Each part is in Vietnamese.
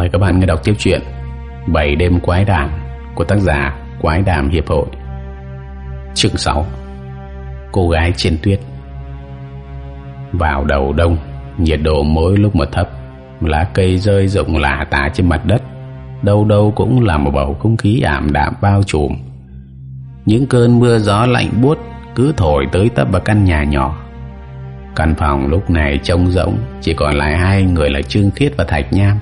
Mời các bạn nghe đọc tiếp chuyện Bảy đêm quái đàm của tác giả Quái đàm Hiệp hội. Chương 6 Cô gái trên tuyết. Vào đầu đông, Nhiệt độ mỗi lúc một thấp. Lá cây rơi rụng lả tả trên mặt đất. Đâu đâu cũng là một bầu không khí ảm đạm bao trùm. Những cơn mưa gió lạnh buốt Cứ thổi tới tấp vào căn nhà nhỏ. Căn phòng lúc này trông rỗng, Chỉ còn lại hai người là Trương Khiết và Thạch Nham.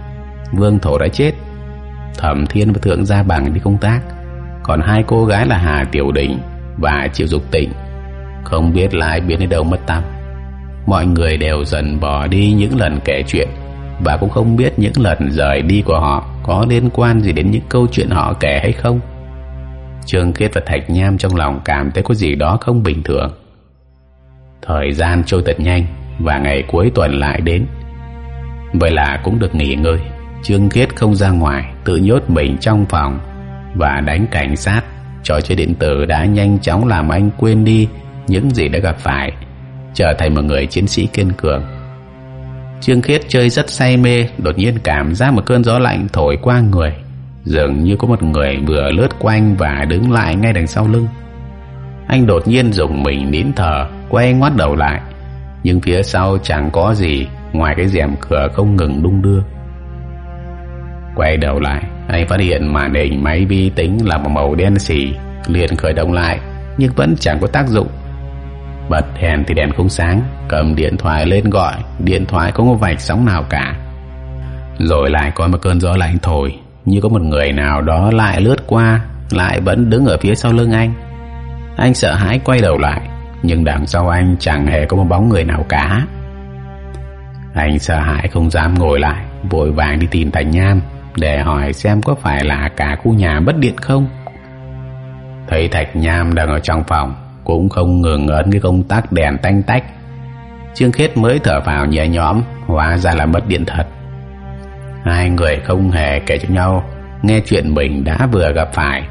Vương Thổ đã chết. Thẩm Thiên và Thượng Gia Bằng đi công tác. Còn hai cô gái là Hà Tiểu Đình Và Triệu Dục Tịnh. Không biết là ai biến đi đâu mất tâm Mọi người đều dần bỏ đi những lần kể chuyện Và cũng không biết những lần rời đi của họ Có liên quan gì đến những câu chuyện họ kể hay không. Trương Kiết và Thạch Nham trong lòng cảm thấy có gì đó không bình thường. Thời gian trôi thật nhanh Và ngày cuối tuần lại đến. Vậy là cũng được nghỉ ngơi. Trương Kiết không ra ngoài, Tự nhốt mình trong phòng Và đánh cảnh sát. Trò chơi điện tử đã nhanh chóng làm anh quên đi Những gì đã gặp phải, Trở thành một người chiến sĩ kiên cường. Trương Khiết chơi rất say mê, Đột nhiên cảm giác một cơn gió lạnh thổi qua người, Dường như có một người vừa lướt quanh Và đứng lại ngay đằng sau lưng. Anh đột nhiên dùng mình nín thở, Quay ngoắt đầu lại, Nhưng phía sau chẳng có gì, Ngoài cái rèm cửa không ngừng đung đưa. Quay đầu lại. Anh phát hiện màn hình máy vi tính Là một màu đen xì, liền khởi động lại, Nhưng vẫn chẳng có tác dụng. Bật đèn thì đèn không sáng, Cầm điện thoại lên gọi, Điện thoại không có vạch sóng nào cả. Rồi lại có một cơn gió lạnh thổi, Như có một người nào đó lại lướt qua, Lại vẫn đứng ở phía sau lưng anh. Anh sợ hãi quay đầu lại, Nhưng đằng sau anh chẳng hề có một bóng người nào cả. Anh sợ hãi không dám ngồi lại, Vội vàng đi tìm Thành Nham. Để hỏi xem có phải là cả khu nhà mất điện không? Thấy Thạch Nham đang ở trong phòng, cũng không ngừng ấn cái công tắc đèn tanh tách. Trương Khết mới thở vào nhẹ nhõm, hóa ra là mất điện thật. Hai người không hề kể cho nhau, nghe chuyện mình đã vừa gặp phải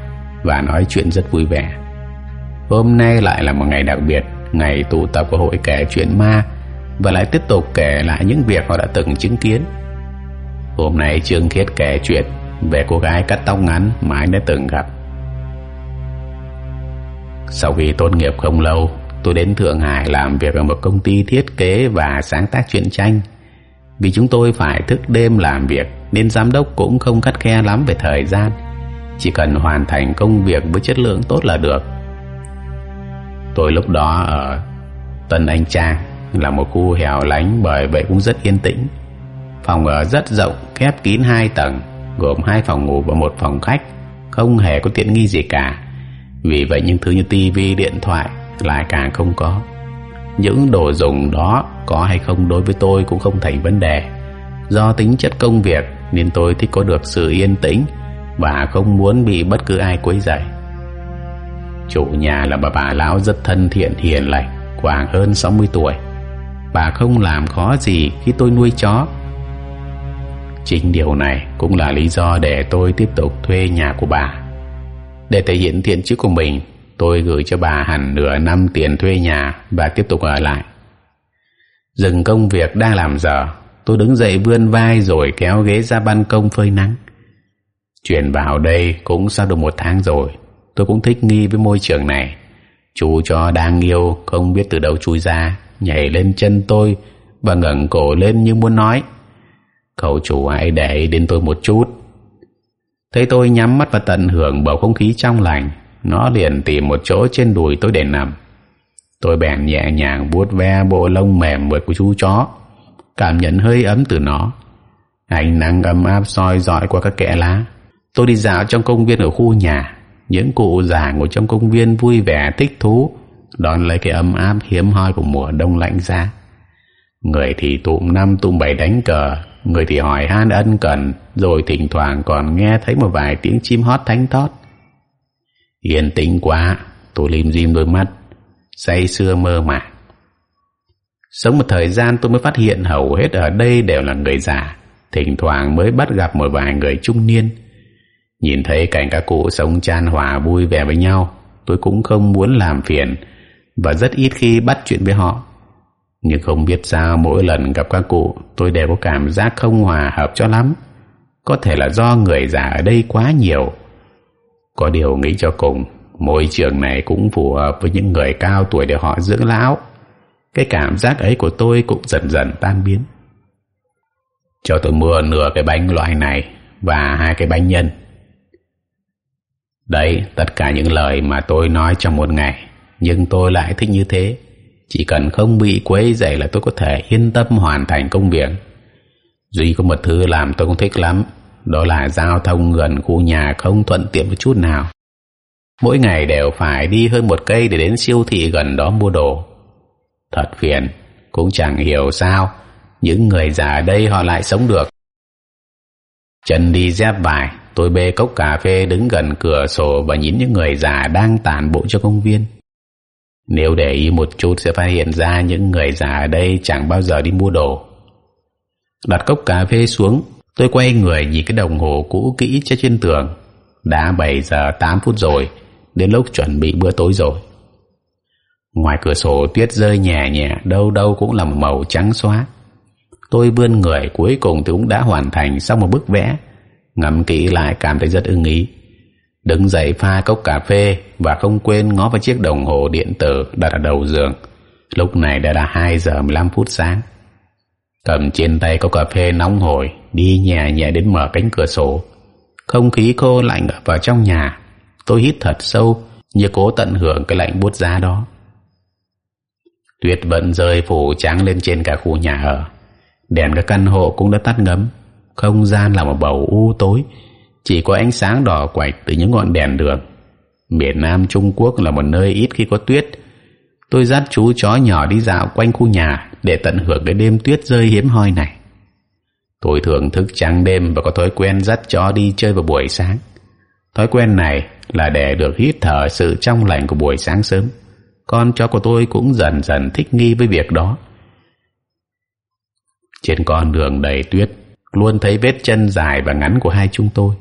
và nói chuyện rất vui vẻ. Hôm nay lại là một ngày đặc biệt, ngày tụ tập của hội kể chuyện ma và lại tiếp tục kể lại những việc họ đã từng chứng kiến hôm nay Trương Khiết kể chuyện về cô gái cắt tóc ngắn mà anh đã từng gặp sau khi tốt nghiệp không lâu, tôi đến Thượng Hải làm việc ở một công ty thiết kế và sáng tác truyện tranh. Vì chúng tôi phải thức đêm làm việc nên giám đốc cũng không khắt khe lắm về thời gian. Chỉ cần hoàn thành công việc với chất lượng tốt là được. Tôi lúc đó ở Tân Anh Trang là một khu hẻo lánh bởi vậy cũng rất yên tĩnh. Phòng ở rất rộng, khép kín hai tầng, gồm hai phòng ngủ và một phòng khách, không hề có tiện nghi gì cả. Vì vậy những thứ như tivi điện thoại lại càng không có. Những đồ dùng đó có hay không đối với tôi cũng không thành vấn đề. Do tính chất công việc nên tôi thích có được sự yên tĩnh và không muốn bị bất cứ ai quấy rầy. Chủ nhà là bà bà lão rất thân thiện hiền lành khoảng hơn 60 tuổi. Bà không làm khó gì khi tôi nuôi chó chính điều này cũng là lý do để tôi tiếp tục thuê nhà của bà để thể hiện thiện chí của mình, tôi gửi cho bà hẳn nửa năm tiền thuê nhà và tiếp tục ở lại. Dừng công việc đang làm giờ, tôi đứng dậy vươn vai rồi kéo ghế ra ban công phơi nắng. Chuyển vào đây cũng sau được một tháng rồi, tôi cũng thích nghi với môi trường này. Chú cho đang yêu không biết từ đâu chui ra, nhảy lên chân tôi và ngẩng cổ lên như muốn nói. Cậu chủ hãy để đến tôi một chút Thấy tôi nhắm mắt và tận hưởng bầu không khí trong lành, nó liền tìm một chỗ trên đùi tôi để nằm. Tôi bèn nhẹ nhàng vuốt ve bộ lông mềm mượt của chú chó, cảm nhận hơi ấm từ nó. Ánh nắng ấm áp soi dọi qua các kẽ lá. Tôi đi dạo trong công viên ở khu nhà. Những cụ già ngồi trong công viên vui vẻ thích thú, đón lấy cái ấm áp hiếm hoi của mùa đông lạnh giá. Người thì tụm năm tụm bảy đánh cờ, người thì hỏi han ân cần, rồi thỉnh thoảng còn nghe thấy một vài tiếng chim hót thánh thót. Yên tĩnh quá, tôi lim dim đôi mắt, say sưa mơ màng. Sống một thời gian tôi mới phát hiện hầu hết ở đây đều là người già, thỉnh thoảng mới bắt gặp một vài người trung niên. Nhìn thấy cảnh các cụ sống chan hòa vui vẻ với nhau, tôi cũng không muốn làm phiền, và rất ít khi bắt chuyện với họ nhưng không biết sao mỗi lần gặp các cụ, tôi đều có cảm giác không hòa hợp cho lắm. Có thể là do người già ở đây quá nhiều. Có điều nghĩ cho cùng môi trường này cũng phù hợp với những người cao tuổi để họ dưỡng lão. Cái cảm giác ấy của tôi cũng dần dần tan biến. Cho tôi mua nửa cái bánh loại này và hai cái bánh nhân. Đấy, tất cả những lời mà tôi nói trong một ngày, nhưng tôi lại thích như thế chỉ cần không bị quấy dậy là tôi có thể yên tâm hoàn thành công việc. Duy có một thứ làm tôi không thích lắm, đó là giao thông gần khu nhà không thuận tiện một chút nào. Mỗi ngày đều phải đi hơn một cây để đến siêu thị gần đó mua đồ. Thật phiền, cũng chẳng hiểu sao những người già ở đây họ lại sống được. Chân đi dép vải tôi bê cốc cà phê đứng gần cửa sổ và nhìn những người già đang tản bộ cho công viên nếu để ý một chút sẽ phát hiện ra những người già ở đây chẳng bao giờ đi mua đồ. Đặt cốc cà phê xuống, tôi quay người nhìn cái đồng hồ cũ kỹ treo trên tường. Đã bảy giờ tám phút rồi, đến lúc chuẩn bị bữa tối rồi. Ngoài cửa sổ tuyết rơi nhẹ nhẹ, đâu đâu cũng là một màu trắng xóa. Tôi vươn người, cuối cùng thì cũng đã hoàn thành xong một bức vẽ. Ngắm kỹ lại cảm thấy rất ưng ý đứng dậy pha cốc cà phê và không quên ngó vào chiếc đồng hồ điện tử đặt ở đầu giường. Lúc này đã là hai giờ mười lăm phút sáng. Cầm trên tay cốc cà phê nóng hổi, đi nhẹ nhẹ đến mở cánh cửa sổ. Không khí khô lạnh vào trong nhà. Tôi hít thật sâu, như cố tận hưởng cái lạnh buốt giá đó. Tuyết vẫn rơi phủ trắng lên trên cả khu nhà ở. Đèn các căn hộ cũng đã tắt ngấm. Không gian là một bầu u tối chỉ có ánh sáng đỏ quạch từ những ngọn đèn đường miền nam trung quốc là một nơi ít khi có tuyết. Tôi dắt chú chó nhỏ đi dạo quanh khu nhà để tận hưởng cái đêm tuyết rơi hiếm hoi này. Tôi thường thức trắng đêm và có thói quen dắt chó đi chơi vào buổi sáng. Thói quen này là để được hít thở sự trong lành của buổi sáng sớm. Con chó của tôi cũng dần dần thích nghi với việc đó. Trên con đường đầy tuyết, luôn thấy vết chân dài và ngắn của hai chúng tôi.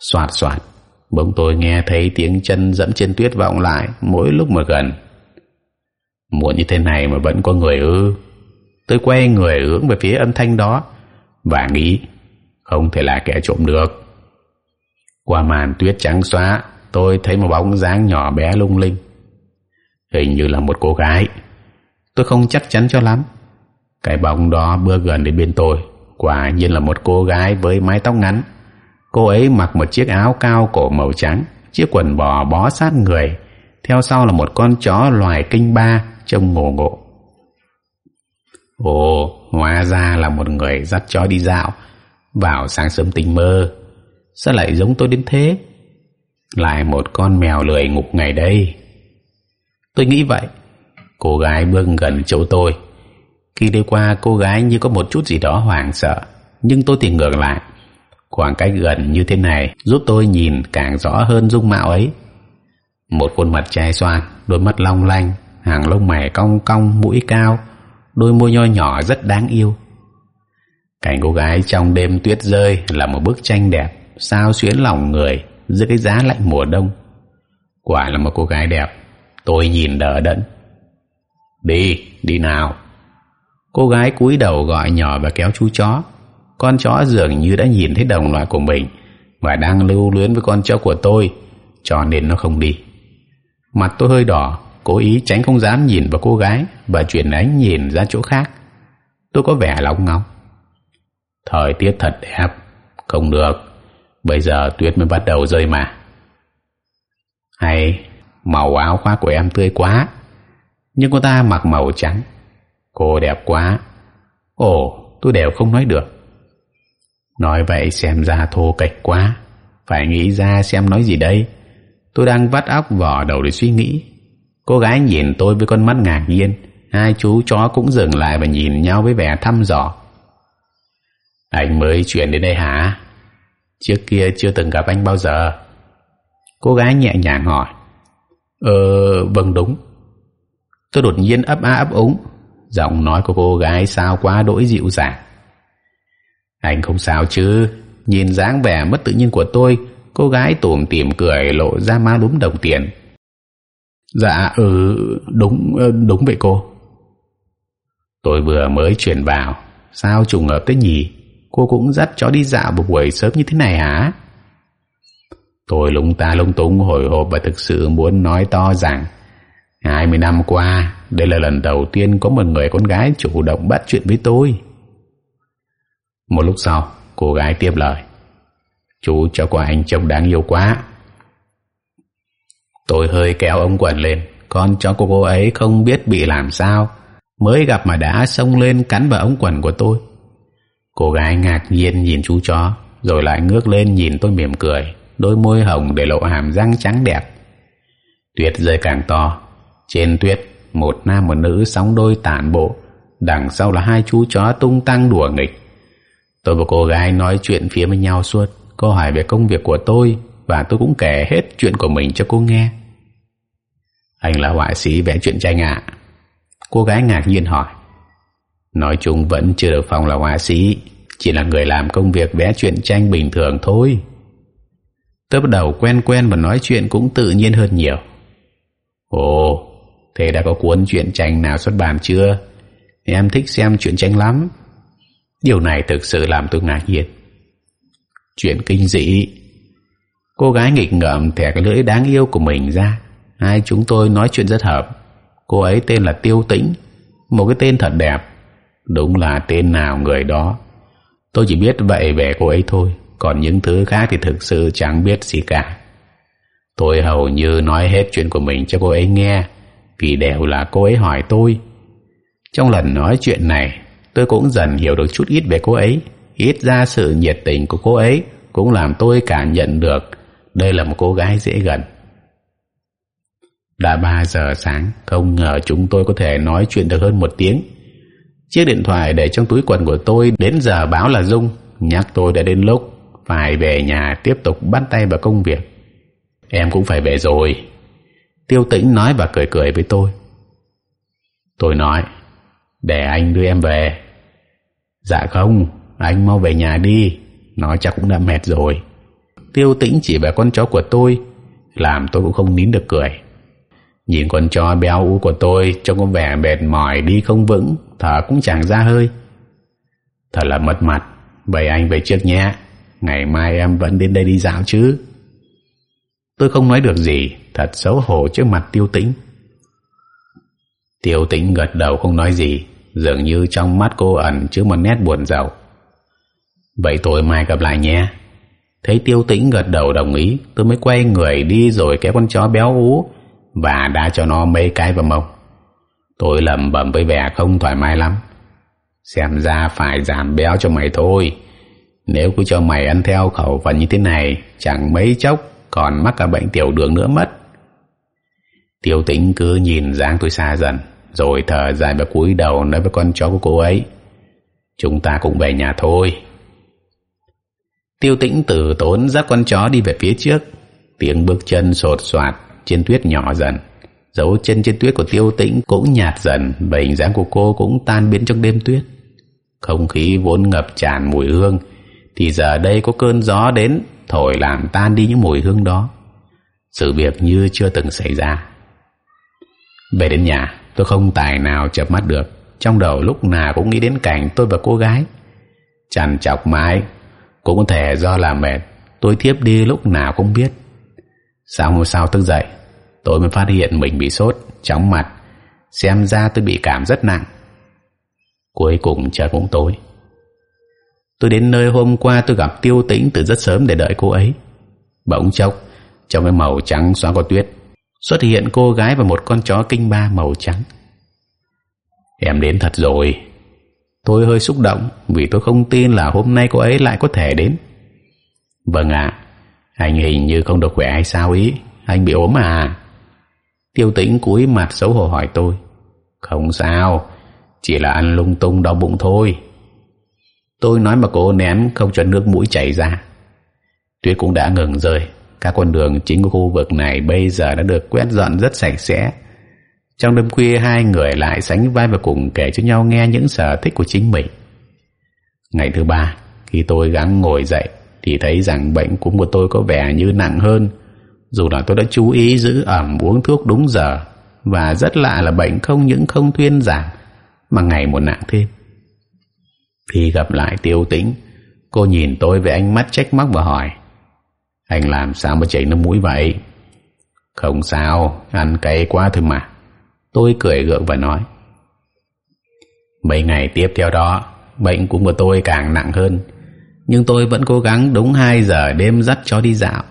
Xoạt xoạt. Bỗng tôi nghe thấy tiếng chân dẫm trên tuyết vọng lại mỗi lúc mà gần. Muộn như thế này mà vẫn có người ư? Tôi quay người hướng về phía âm thanh đó và nghĩ không thể là kẻ trộm được. Qua màn tuyết trắng xóa, tôi thấy một bóng dáng nhỏ bé lung linh. Hình như là một cô gái. Tôi không chắc chắn cho lắm. Cái bóng đó bước gần đến bên tôi, quả nhiên là một cô gái với mái tóc ngắn cô ấy mặc một chiếc áo cao cổ màu trắng, chiếc quần bò bó sát người. Theo sau là một con chó loài kinh ba, trông ngộ ngộ. Ồ, hóa ra là một người dắt chó đi dạo. Vào sáng sớm tình mơ. Sao lại giống tôi đến thế? Lại một con mèo lười ngục ngày đây. Tôi nghĩ vậy. Cô gái bước gần chỗ tôi. Khi đi qua, cô gái như có một chút gì đó hoảng sợ. Nhưng tôi thì ngược lại khoảng cách gần như thế này giúp tôi nhìn càng rõ hơn dung mạo ấy. Một khuôn mặt trai xoan, đôi mắt long lanh, hàng lông mày cong cong, mũi cao, đôi môi nho nhỏ rất đáng yêu. Cảnh cô gái trong đêm tuyết rơi là một bức tranh đẹp, sao xuyến lòng người giữa cái giá lạnh mùa đông. Quả là một cô gái đẹp, tôi nhìn đỡ đẫn. Đi đi nào. Cô gái cúi đầu gọi nhỏ và kéo chú chó con chó dường như đã nhìn thấy đồng loại của mình và đang lưu luyến với con chó của tôi, cho nên nó không đi. Mặt tôi hơi đỏ, cố ý tránh không dám nhìn vào cô gái và chuyển ánh nhìn ra chỗ khác. Tôi có vẻ lóng ngóng. Thời tiết thật đẹp. Không được. Bây giờ tuyết mới bắt đầu rơi mà. Hay, màu áo khoác của em tươi quá, nhưng cô ta mặc màu trắng. Cô đẹp quá. Ồ, tôi đều không nói được nói vậy xem ra thô kệch quá. Phải nghĩ ra xem nói gì đây. Tôi đang vắt óc vỏ đầu để suy nghĩ. Cô gái nhìn tôi với con mắt ngạc nhiên. Hai chú chó cũng dừng lại và nhìn nhau với vẻ thăm dò. Anh mới chuyển đến đây hả? Trước kia chưa từng gặp anh bao giờ. Cô gái nhẹ nhàng hỏi. Ờ vâng đúng. Tôi đột nhiên ấp á ấp úng. Giọng nói của cô gái sao quá đỗi dịu dàng anh không sao chứ? Nhìn dáng vẻ mất tự nhiên của tôi cô gái tủm tỉm cười lộ ra má đúng đồng tiền. Dạ ừ đúng ờ, đúng vậy cô. Tôi vừa mới chuyển vào. Sao trùng hợp thế nhỉ? Cô cũng dắt chó đi dạo một buổi sớm như thế này hả? Tôi lúng ta lung túng hồi hộp và thực sự muốn nói to rằng 20 năm qua, đây là lần đầu tiên có một người con gái chủ động bắt chuyện với tôi. Một lúc sau, cô gái tiếp lời. Chú cho của anh trông đáng yêu quá. Tôi hơi kéo ông quần lên, con chó của cô ấy không biết bị làm sao. Mới gặp mà đã xông lên cắn vào ống quần của tôi. Cô gái ngạc nhiên nhìn chú chó, rồi lại ngước lên nhìn tôi mỉm cười, đôi môi hồng để lộ hàm răng trắng đẹp. Tuyết rơi càng to, trên tuyết một nam một nữ sóng đôi tản bộ, đằng sau là hai chú chó tung tăng đùa nghịch. Tôi và cô gái nói chuyện phía với nhau suốt, cô hỏi về công việc của tôi và tôi cũng kể hết chuyện của mình cho cô nghe. Anh là họa sĩ vẽ truyện tranh ạ. Cô gái ngạc nhiên hỏi. Nói chung vẫn chưa được phong là họa sĩ, chỉ là người làm công việc vẽ truyện tranh bình thường thôi. Tôi bắt đầu quen quen và nói chuyện cũng tự nhiên hơn nhiều. Ồ, thế đã có cuốn truyện tranh nào xuất bản chưa? Em thích xem truyện tranh lắm. Điều này thực sự làm tôi ngạc nhiên. Chuyện kinh dị. Cô gái nghịch ngợm thẻ cái lưỡi đáng yêu của mình ra. Hai chúng tôi nói chuyện rất hợp. Cô ấy tên là Tiêu Tĩnh, một cái tên thật đẹp. Đúng là tên nào người đó. Tôi chỉ biết vậy về cô ấy thôi, còn những thứ khác thì thực sự chẳng biết gì cả. Tôi hầu như nói hết chuyện của mình cho cô ấy nghe, vì đều là cô ấy hỏi tôi. Trong lần nói chuyện này, tôi cũng dần hiểu được chút ít về cô ấy. Ít ra sự nhiệt tình của cô ấy cũng làm tôi cảm nhận được đây là một cô gái dễ gần. Đã 3 giờ sáng, không ngờ chúng tôi có thể nói chuyện được hơn một tiếng. Chiếc điện thoại để trong túi quần của tôi đến giờ báo là Dung, nhắc tôi đã đến lúc phải về nhà tiếp tục bắt tay vào công việc. Em cũng phải về rồi. Tiêu tĩnh nói và cười cười với tôi. Tôi nói, để anh đưa em về. Dạ không, anh mau về nhà đi, nó chắc cũng đã mệt rồi. Tiêu tĩnh chỉ về con chó của tôi, làm tôi cũng không nín được cười. Nhìn con chó béo ú của tôi trông có vẻ mệt mỏi đi không vững, thở cũng chẳng ra hơi. Thật là mất mặt, vậy anh về trước nhé, ngày mai em vẫn đến đây đi dạo chứ. Tôi không nói được gì, thật xấu hổ trước mặt tiêu tĩnh. Tiêu tĩnh gật đầu không nói gì, dường như trong mắt cô ẩn chứa một nét buồn rầu. Vậy tối mai gặp lại nhé. Thấy tiêu tĩnh gật đầu đồng ý, tôi mới quay người đi rồi kéo con chó béo ú và đã cho nó mấy cái vào mông. Tôi lầm bầm với vẻ không thoải mái lắm. Xem ra phải giảm béo cho mày thôi. Nếu cứ cho mày ăn theo khẩu phần như thế này, chẳng mấy chốc còn mắc cả bệnh tiểu đường nữa mất. Tiêu tĩnh cứ nhìn dáng tôi xa dần, rồi thở dài và cúi đầu nói với con chó của cô ấy. Chúng ta cũng về nhà thôi. Tiêu tĩnh từ tốn dắt con chó đi về phía trước, tiếng bước chân sột soạt trên tuyết nhỏ dần dấu chân trên tuyết của tiêu tĩnh cũng nhạt dần và hình dáng của cô cũng tan biến trong đêm tuyết không khí vốn ngập tràn mùi hương thì giờ đây có cơn gió đến thổi làm tan đi những mùi hương đó sự việc như chưa từng xảy ra về đến nhà tôi không tài nào chợp mắt được. Trong đầu lúc nào cũng nghĩ đến cảnh tôi và cô gái. Chằn chọc mãi, cũng có thể do làm mệt. Tôi thiếp đi lúc nào cũng biết. Sáng hôm sau thức dậy, Tôi mới phát hiện mình bị sốt, Chóng mặt. Xem ra tôi bị cảm rất nặng. Cuối cùng trời cũng tối. Tôi đến nơi hôm qua tôi gặp tiêu tĩnh từ rất sớm để đợi cô ấy. Bỗng chốc, Trong cái màu trắng xóa có tuyết Xuất hiện cô gái và một con chó kinh ba màu trắng. Em đến thật rồi. Tôi hơi xúc động Vì tôi không tin là hôm nay cô ấy lại có thể đến. Vâng ạ. Anh hình như không được khỏe hay sao ý? Anh bị ốm à? Tiêu tĩnh cúi mặt xấu hổ hỏi tôi. Không sao. Chỉ là ăn lung tung đau bụng thôi. Tôi nói mà cố nén Không cho nước mũi chảy ra. Tuyết cũng đã ngừng rơi. Các con đường chính của khu vực này Bây giờ đã được quét dọn rất sạch sẽ. Trong đêm khuya, hai người lại sánh vai và cùng kể cho nhau nghe những sở thích của chính mình. Ngày thứ ba, Khi tôi gắng ngồi dậy, thì thấy rằng bệnh cúm của tôi có vẻ như nặng hơn. Dù là tôi đã chú ý giữ ẩm, uống thuốc đúng giờ, và rất lạ là bệnh không những không thuyên giảm, mà ngày một nặng thêm. Khi gặp lại tiêu tĩnh, Cô nhìn tôi với ánh mắt trách móc và hỏi anh làm sao mà chảy nước mũi vậy? Không sao, Ăn cay quá thôi mà. Tôi cười gượng và nói. Mấy ngày tiếp theo đó, Bệnh cũng của tôi càng nặng hơn. Nhưng tôi vẫn cố gắng đúng 2 giờ đêm dắt cho đi dạo.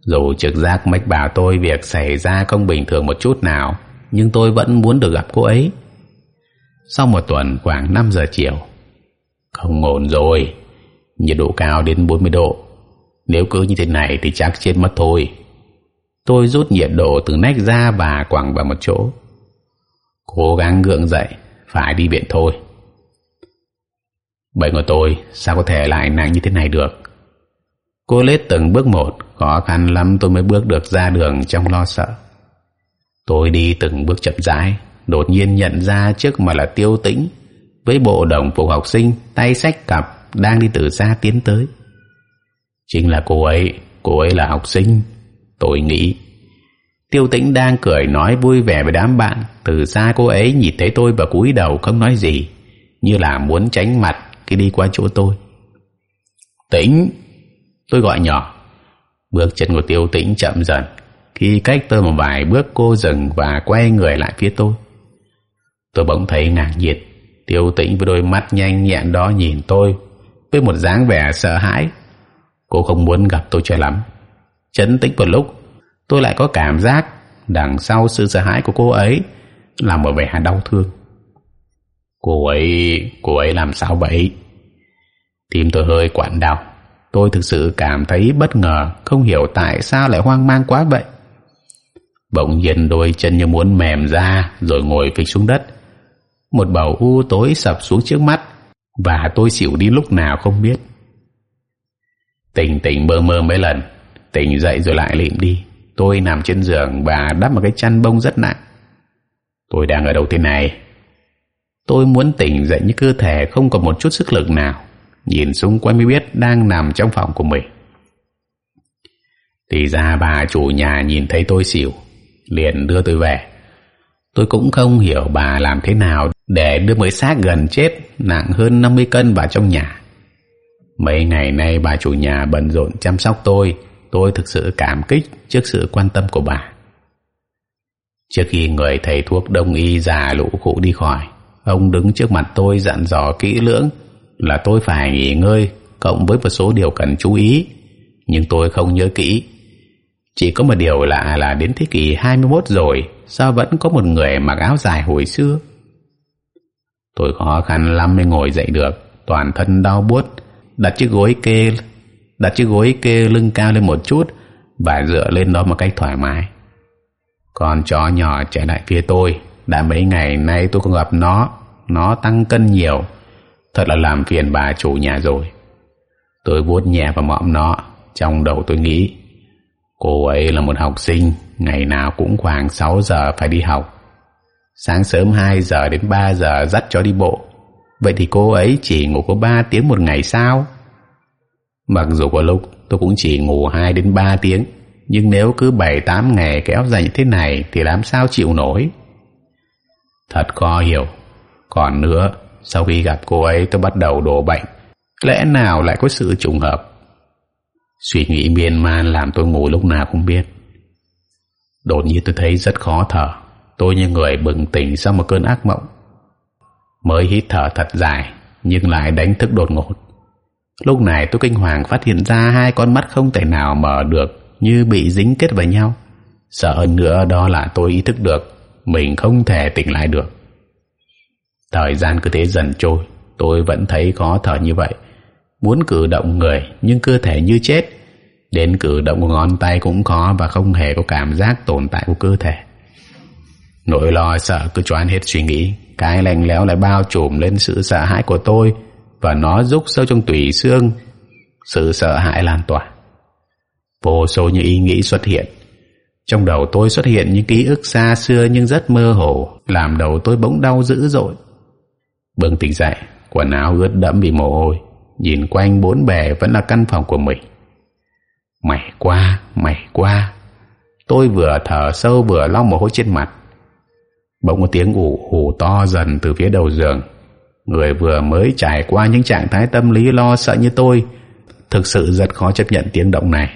Dù trực giác mách bảo tôi Việc xảy ra không bình thường một chút nào, Nhưng tôi vẫn muốn được gặp cô ấy. Sau một tuần, khoảng 5 giờ chiều. Không ổn rồi. Nhiệt độ cao đến 40 độ. Nếu cứ như thế này thì chắc chết mất thôi. Tôi rút nhiệt độ từ nách ra và quẳng vào một chỗ. Cố gắng gượng dậy, Phải đi viện thôi. Bệnh của tôi Sao có thể lại nặng như thế này được? Cô lết từng bước một, Khó khăn lắm tôi mới bước được ra đường Trong lo sợ. Tôi đi từng bước chậm rãi, Đột nhiên nhận ra trước mà là tiêu tĩnh, Với bộ đồng phục học sinh, Tay sách cặp, Đang đi từ xa tiến tới. Chính là cô ấy Cô ấy là học sinh. Tôi nghĩ. Tiêu tĩnh đang cười nói vui vẻ với đám bạn. Từ xa cô ấy nhìn thấy tôi và cúi đầu không nói gì. Như là muốn tránh mặt khi đi qua chỗ tôi. Tĩnh, Tôi gọi nhỏ. Bước chân của tiêu tĩnh chậm dần. Khi cách tôi một vài bước, cô dừng Và quay người lại phía tôi. Tôi bỗng thấy ngạc nhiệt Tiêu tĩnh với đôi mắt nhanh nhẹn đó nhìn tôi, Với một dáng vẻ sợ hãi. Cô không muốn gặp tôi cho lắm. Chấn tĩnh một lúc, Tôi lại có cảm giác Đằng sau sự sợ hãi của cô ấy Là một vẻ đau thương. Cô ấy Cô ấy làm sao vậy? Tim tôi hơi quặn đau. Tôi thực sự cảm thấy bất ngờ, Không hiểu tại sao lại hoang mang quá vậy. Bỗng nhiên đôi chân như muốn mềm ra Rồi ngồi phịch xuống đất. Một bầu u tối sập xuống trước mắt Và tôi xỉu đi lúc nào không biết. Tỉnh tỉnh mơ mơ mấy lần. Tỉnh dậy rồi lại lịm đi. Tôi nằm trên giường và đắp một cái chăn bông rất nặng. Tôi đang ở đầu thế này. Tôi muốn tỉnh dậy như cơ thể không còn một chút sức lực nào. Nhìn xung quanh mới biết đang nằm trong phòng của mình. Thì ra bà chủ nhà nhìn thấy tôi xỉu, Liền đưa tôi về. Tôi cũng không hiểu bà làm thế nào Để đưa mới xác gần chết Nặng hơn 50 cân vào trong nhà. Mấy ngày nay bà chủ nhà bận rộn chăm sóc tôi. Tôi thực sự cảm kích trước sự quan tâm của bà. Trước khi người thầy thuốc đông y già lũ cụ đi khỏi, Ông đứng trước mặt tôi dặn dò kỹ lưỡng là tôi phải nghỉ ngơi cộng với một số điều cần chú ý. Nhưng tôi không nhớ kỹ. Chỉ có một điều lạ là đến thế kỷ 21 rồi, sao vẫn có một người mặc áo dài hồi xưa? Tôi khó khăn lắm mới ngồi dậy được. Toàn thân đau buốt đặt chiếc gối kê, đặt chiếc gối kê lưng cao lên một chút và dựa lên đó một cách thoải mái. Con chó nhỏ chạy lại phía tôi, đã mấy ngày nay tôi không gặp nó. Nó tăng cân nhiều. Thật là làm phiền bà chủ nhà rồi. Tôi vuốt nhẹ vào mõm nó, trong đầu tôi nghĩ, cô ấy là một học sinh, ngày nào cũng khoảng 6 giờ phải đi học. Sáng sớm 2 giờ đến 3 giờ dắt chó đi bộ vậy thì cô ấy chỉ ngủ có 3 tiếng một ngày sao? Mặc dù có lúc tôi cũng chỉ ngủ 2 đến 3 tiếng, nhưng nếu cứ 7-8 ngày kéo dài như thế này thì làm sao chịu nổi? Thật khó hiểu. Còn nữa, sau khi gặp cô ấy tôi bắt đầu đổ bệnh. Lẽ nào lại có sự trùng hợp? Suy nghĩ miên man làm tôi ngủ lúc nào không biết. Đột nhiên tôi thấy rất khó thở. Tôi như người bừng tỉnh sau một cơn ác mộng mới hít thở thật dài, nhưng lại đánh thức đột ngột. Lúc này tôi kinh hoàng phát hiện ra hai con mắt không thể nào mở được, như bị dính kết vào nhau. Sợ hơn nữa đó là tôi ý thức được mình không thể tỉnh lại được. Thời gian cứ thế dần trôi, Tôi vẫn thấy khó thở như vậy. Muốn cử động người Nhưng cơ thể như chết, Đến cử động của ngón tay cũng khó Và không hề có cảm giác tồn tại của cơ thể. Nỗi lo sợ cứ choán hết suy nghĩ. Cái lạnh lẽo lại bao trùm lên sự sợ hãi của tôi, Và nó rúc sâu trong tủy xương. Sự sợ hãi lan tỏa. Vô số những ý nghĩ xuất hiện. Trong đầu tôi xuất hiện những ký ức xa xưa nhưng rất mơ hồ, Làm đầu tôi bỗng đau dữ dội. Bừng tỉnh dậy, Quần áo ướt đẫm vì mồ hôi. Nhìn quanh bốn bề vẫn là căn phòng của mình. Mày qua Mày qua. Tôi vừa thở sâu vừa lau mồ hôi trên mặt. Bỗng có tiếng ủ hủ to dần từ phía đầu giường. Người vừa mới trải qua những trạng thái tâm lý lo sợ như tôi, Thực sự rất khó chấp nhận tiếng động này.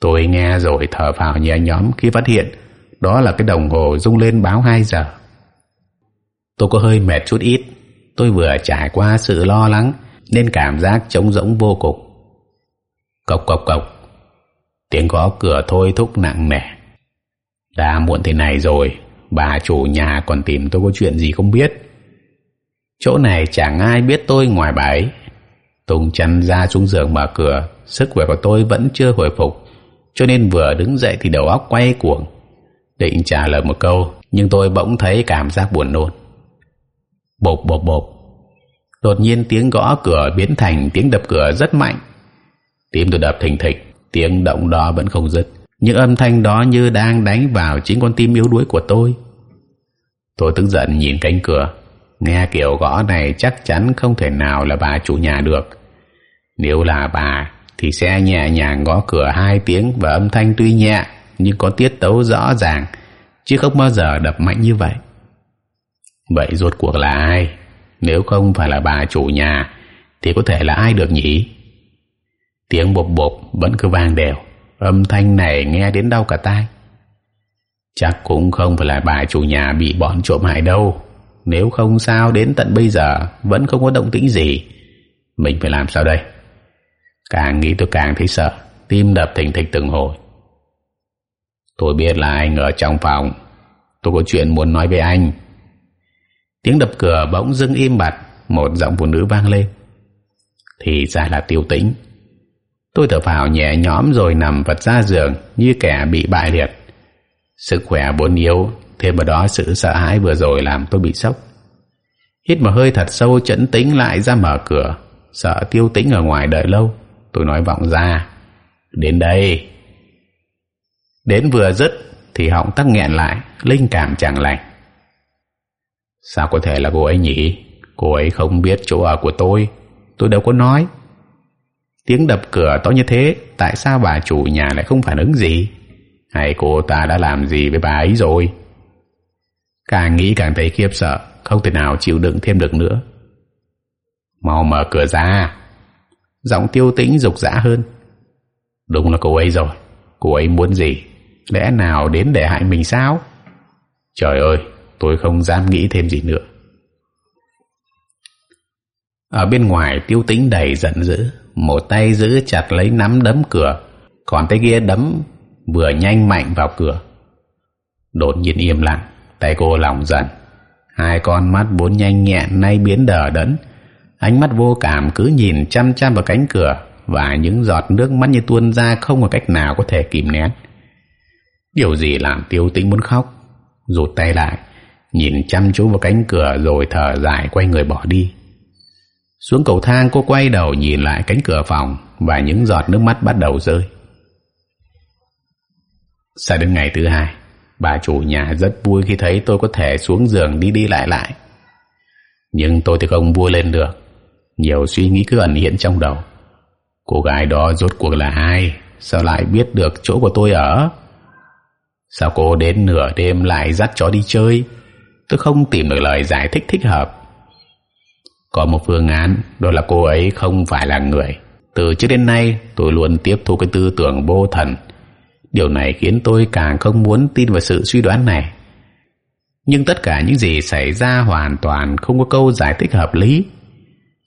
Tôi nghe rồi thở phào nhẹ nhõm khi phát hiện Đó là cái đồng hồ rung lên báo 2 giờ. Tôi có hơi mệt chút ít. Tôi vừa trải qua sự lo lắng Nên cảm giác trống rỗng vô cùng. Cộc cộc cộc. Tiếng gõ cửa thôi thúc nặng nề. Đã muộn thế này rồi. Bà chủ nhà còn tìm tôi có chuyện gì không biết. Chỗ này chẳng ai biết tôi ngoài bà ấy. Tùng chăn ra xuống giường mở cửa, Sức khỏe của tôi vẫn chưa hồi phục, Cho nên vừa đứng dậy thì đầu óc quay cuồng. Định trả lời một câu, Nhưng tôi bỗng thấy cảm giác buồn nôn. Bộp bộp bộp. Đột nhiên tiếng gõ cửa biến thành tiếng đập cửa rất mạnh. Tim tôi đập thình thịch, Tiếng động đó vẫn không dứt. Những âm thanh đó như đang đánh vào chính con tim yếu đuối của tôi. Tôi tức giận nhìn cánh cửa. Nghe kiểu gõ này chắc chắn không thể nào là bà chủ nhà được. Nếu là bà, Thì sẽ nhẹ nhàng gõ cửa hai tiếng Và âm thanh tuy nhẹ, Nhưng có tiết tấu rõ ràng, Chứ không bao giờ đập mạnh như vậy. Vậy rốt cuộc là ai? Nếu không phải là bà chủ nhà, Thì có thể là ai được nhỉ? Tiếng bộp bộp Vẫn cứ vang đều. Âm thanh này nghe đến đau cả tai. Chắc cũng không phải là bà chủ nhà bị bọn trộm hại đâu. Nếu không sao, đến tận bây giờ Vẫn không có động tĩnh gì. Mình phải làm sao đây? Càng nghĩ tôi càng thấy sợ, Tim đập thình thịch từng hồi. Tôi biết là anh ở trong phòng. Tôi có chuyện muốn nói với anh. Tiếng đập cửa bỗng dưng im bặt, Một giọng phụ nữ vang lên. Thì ra là tiêu tĩnh. Tôi thở phào nhẹ nhõm rồi nằm vật ra giường Như kẻ bị bại liệt. Sức khỏe vốn yếu Thêm vào đó sự sợ hãi vừa rồi làm tôi bị sốc. Hít một hơi thật sâu, chấn tĩnh lại ra mở cửa. Sợ tiêu tĩnh ở ngoài đợi lâu, Tôi nói vọng ra, Đến đây. Đến vừa dứt Thì họng tắc nghẹn lại, Linh cảm chẳng lành. Sao có thể là cô ấy nhỉ? Cô ấy không biết chỗ ở của tôi Tôi đâu có nói. Tiếng đập cửa to như thế, Tại sao bà chủ nhà lại không phản ứng gì? Hay cô ta đã làm gì với bà ấy rồi? Càng nghĩ càng thấy khiếp sợ, không thể nào chịu đựng thêm được nữa. Mau mở cửa ra. Giọng tiêu tĩnh rục rã hơn. Đúng là cô ấy rồi. Cô ấy muốn gì? Lẽ nào đến để hại mình sao? Trời ơi, tôi không dám nghĩ thêm gì nữa. Ở bên ngoài, tiêu tĩnh đầy giận dữ, một tay giữ chặt lấy nắm đấm cửa. Còn tay kia đấm vừa nhanh mạnh vào cửa. Đột nhiên im lặng, tay cô lòng dần hai con mắt vốn nhanh nhẹn nay biến đờ đẫn. Ánh mắt vô cảm cứ nhìn chăm chăm vào cánh cửa và những giọt nước mắt như tuôn ra không có cách nào có thể kìm nén. Điều gì làm tiêu tĩnh muốn khóc? Rụt tay lại, nhìn chăm chú vào cánh cửa rồi thở dài quay người bỏ đi. Xuống cầu thang, cô quay đầu nhìn lại cánh cửa phòng và những giọt nước mắt bắt đầu rơi. Sang đến ngày thứ hai, bà chủ nhà rất vui khi thấy tôi có thể xuống giường đi đi lại lại. Nhưng tôi thì không vui lên được. Nhiều suy nghĩ cứ ẩn hiện trong đầu. Cô gái đó rốt cuộc là ai? Sao lại biết được chỗ của tôi ở? Sao cô đến nửa đêm lại dắt chó đi chơi? Tôi không tìm được lời giải thích thích hợp. Có một phương án, đó là cô ấy không phải là người. Từ trước đến nay, tôi luôn tiếp thu cái tư tưởng vô thần, Điều này khiến tôi càng không muốn tin vào sự suy đoán này. Nhưng tất cả những gì xảy ra hoàn toàn không có câu giải thích hợp lý.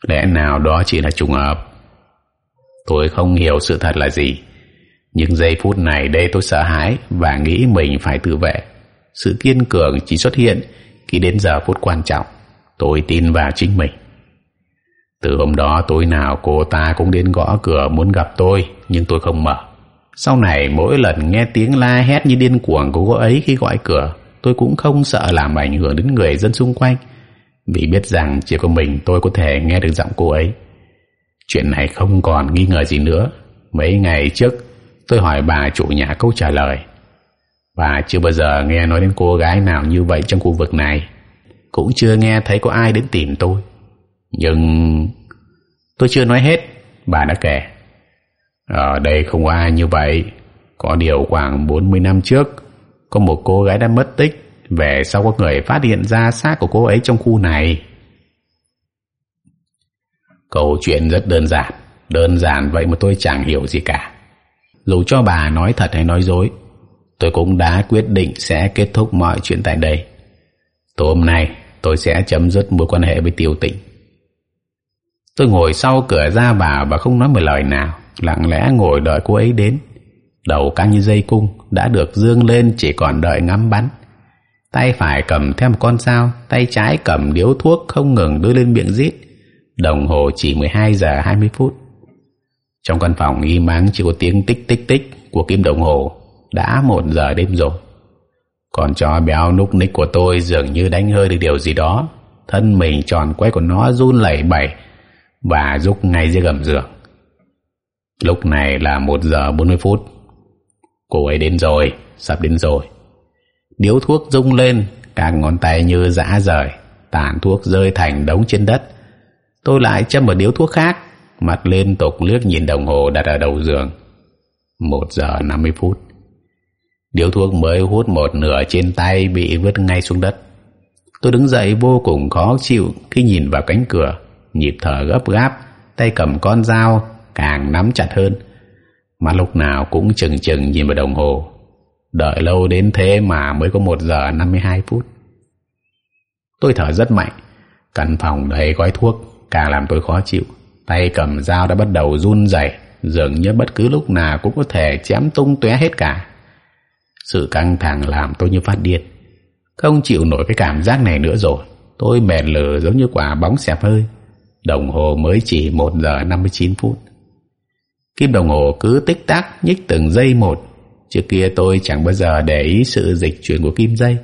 Lẽ nào đó chỉ là trùng hợp? Tôi không hiểu sự thật là gì. Nhưng giây phút này đây tôi sợ hãi và nghĩ mình phải tự vệ. Sự kiên cường chỉ xuất hiện khi đến giờ phút quan trọng. Tôi tin vào chính mình. Từ hôm đó tối nào cô ta cũng đến gõ cửa muốn gặp tôi, nhưng tôi không mở. Sau này mỗi lần nghe tiếng la hét như điên cuồng của cô ấy khi gọi cửa, tôi cũng không sợ làm ảnh hưởng đến người dân xung quanh, vì biết rằng chỉ có mình tôi có thể nghe được giọng cô ấy. Chuyện này không còn nghi ngờ gì nữa. Mấy ngày trước, tôi hỏi bà chủ nhà câu trả lời. Bà chưa bao giờ nghe nói đến cô gái nào như vậy trong khu vực này. Cũng chưa nghe thấy có ai đến tìm tôi. Nhưng... Tôi chưa nói hết, bà đã kể. Ở đây không có ai như vậy. Có điều khoảng 40 năm trước, có một cô gái đã mất tích. Về sau có người phát hiện ra xác của cô ấy trong khu này. câu chuyện rất đơn giản đơn giản vậy mà tôi chẳng hiểu gì cả dù cho bà nói thật hay nói dối tôi cũng đã quyết định sẽ kết thúc mọi chuyện tại đây tối hôm nay tôi sẽ chấm dứt mối quan hệ với tiêu tịnh tôi ngồi sau cửa ra vào và không nói một lời nào lặng lẽ ngồi đợi cô ấy đến. Đầu căng như dây cung, đã được dương lên chỉ còn đợi ngắm bắn. Tay phải cầm theo một con dao, tay trái cầm điếu thuốc không ngừng đưa lên miệng rít. Đồng hồ chỉ 12 giờ 20 phút. Trong căn phòng y mắng chỉ có tiếng tích tích tích của kim đồng hồ, đã một giờ đêm rồi. Còn chó béo núc ních của tôi dường như đánh hơi được điều gì đó, thân mình tròn quay của nó run lẩy bẩy và rúc ngay dưới gầm giường lúc này là một giờ bốn mươi phút. Cô ấy đến rồi, sắp đến rồi. Điếu thuốc rung lên, các ngón tay như dã rời, tàn thuốc rơi thành đống trên đất. Tôi lại châm một điếu thuốc khác, mặt liên tục liếc nhìn đồng hồ đặt ở đầu giường. Một giờ năm mươi phút. Điếu thuốc mới hút một nửa trên tay bị vứt ngay xuống đất. Tôi đứng dậy vô cùng khó chịu khi nhìn vào cánh cửa, nhịp thở gấp gáp, tay cầm con dao càng nắm chặt hơn. Mà lúc nào cũng chừng chừng nhìn vào đồng hồ. Đợi lâu đến thế mà mới có một giờ năm mươi hai phút. Tôi thở rất mạnh. Căn phòng đầy gói thuốc, càng làm tôi khó chịu. Tay cầm dao đã bắt đầu run rẩy, dường như bất cứ lúc nào cũng có thể chém tung tóe hết cả. Sự căng thẳng làm tôi như phát điên. Không chịu nổi cái cảm giác này nữa rồi. Tôi mệt lử giống như quả bóng xẹp hơi. Đồng hồ mới chỉ một giờ năm mươi chín phút kim đồng hồ cứ tích tắc nhích từng giây một. Trước kia tôi chẳng bao giờ để ý sự dịch chuyển của kim dây.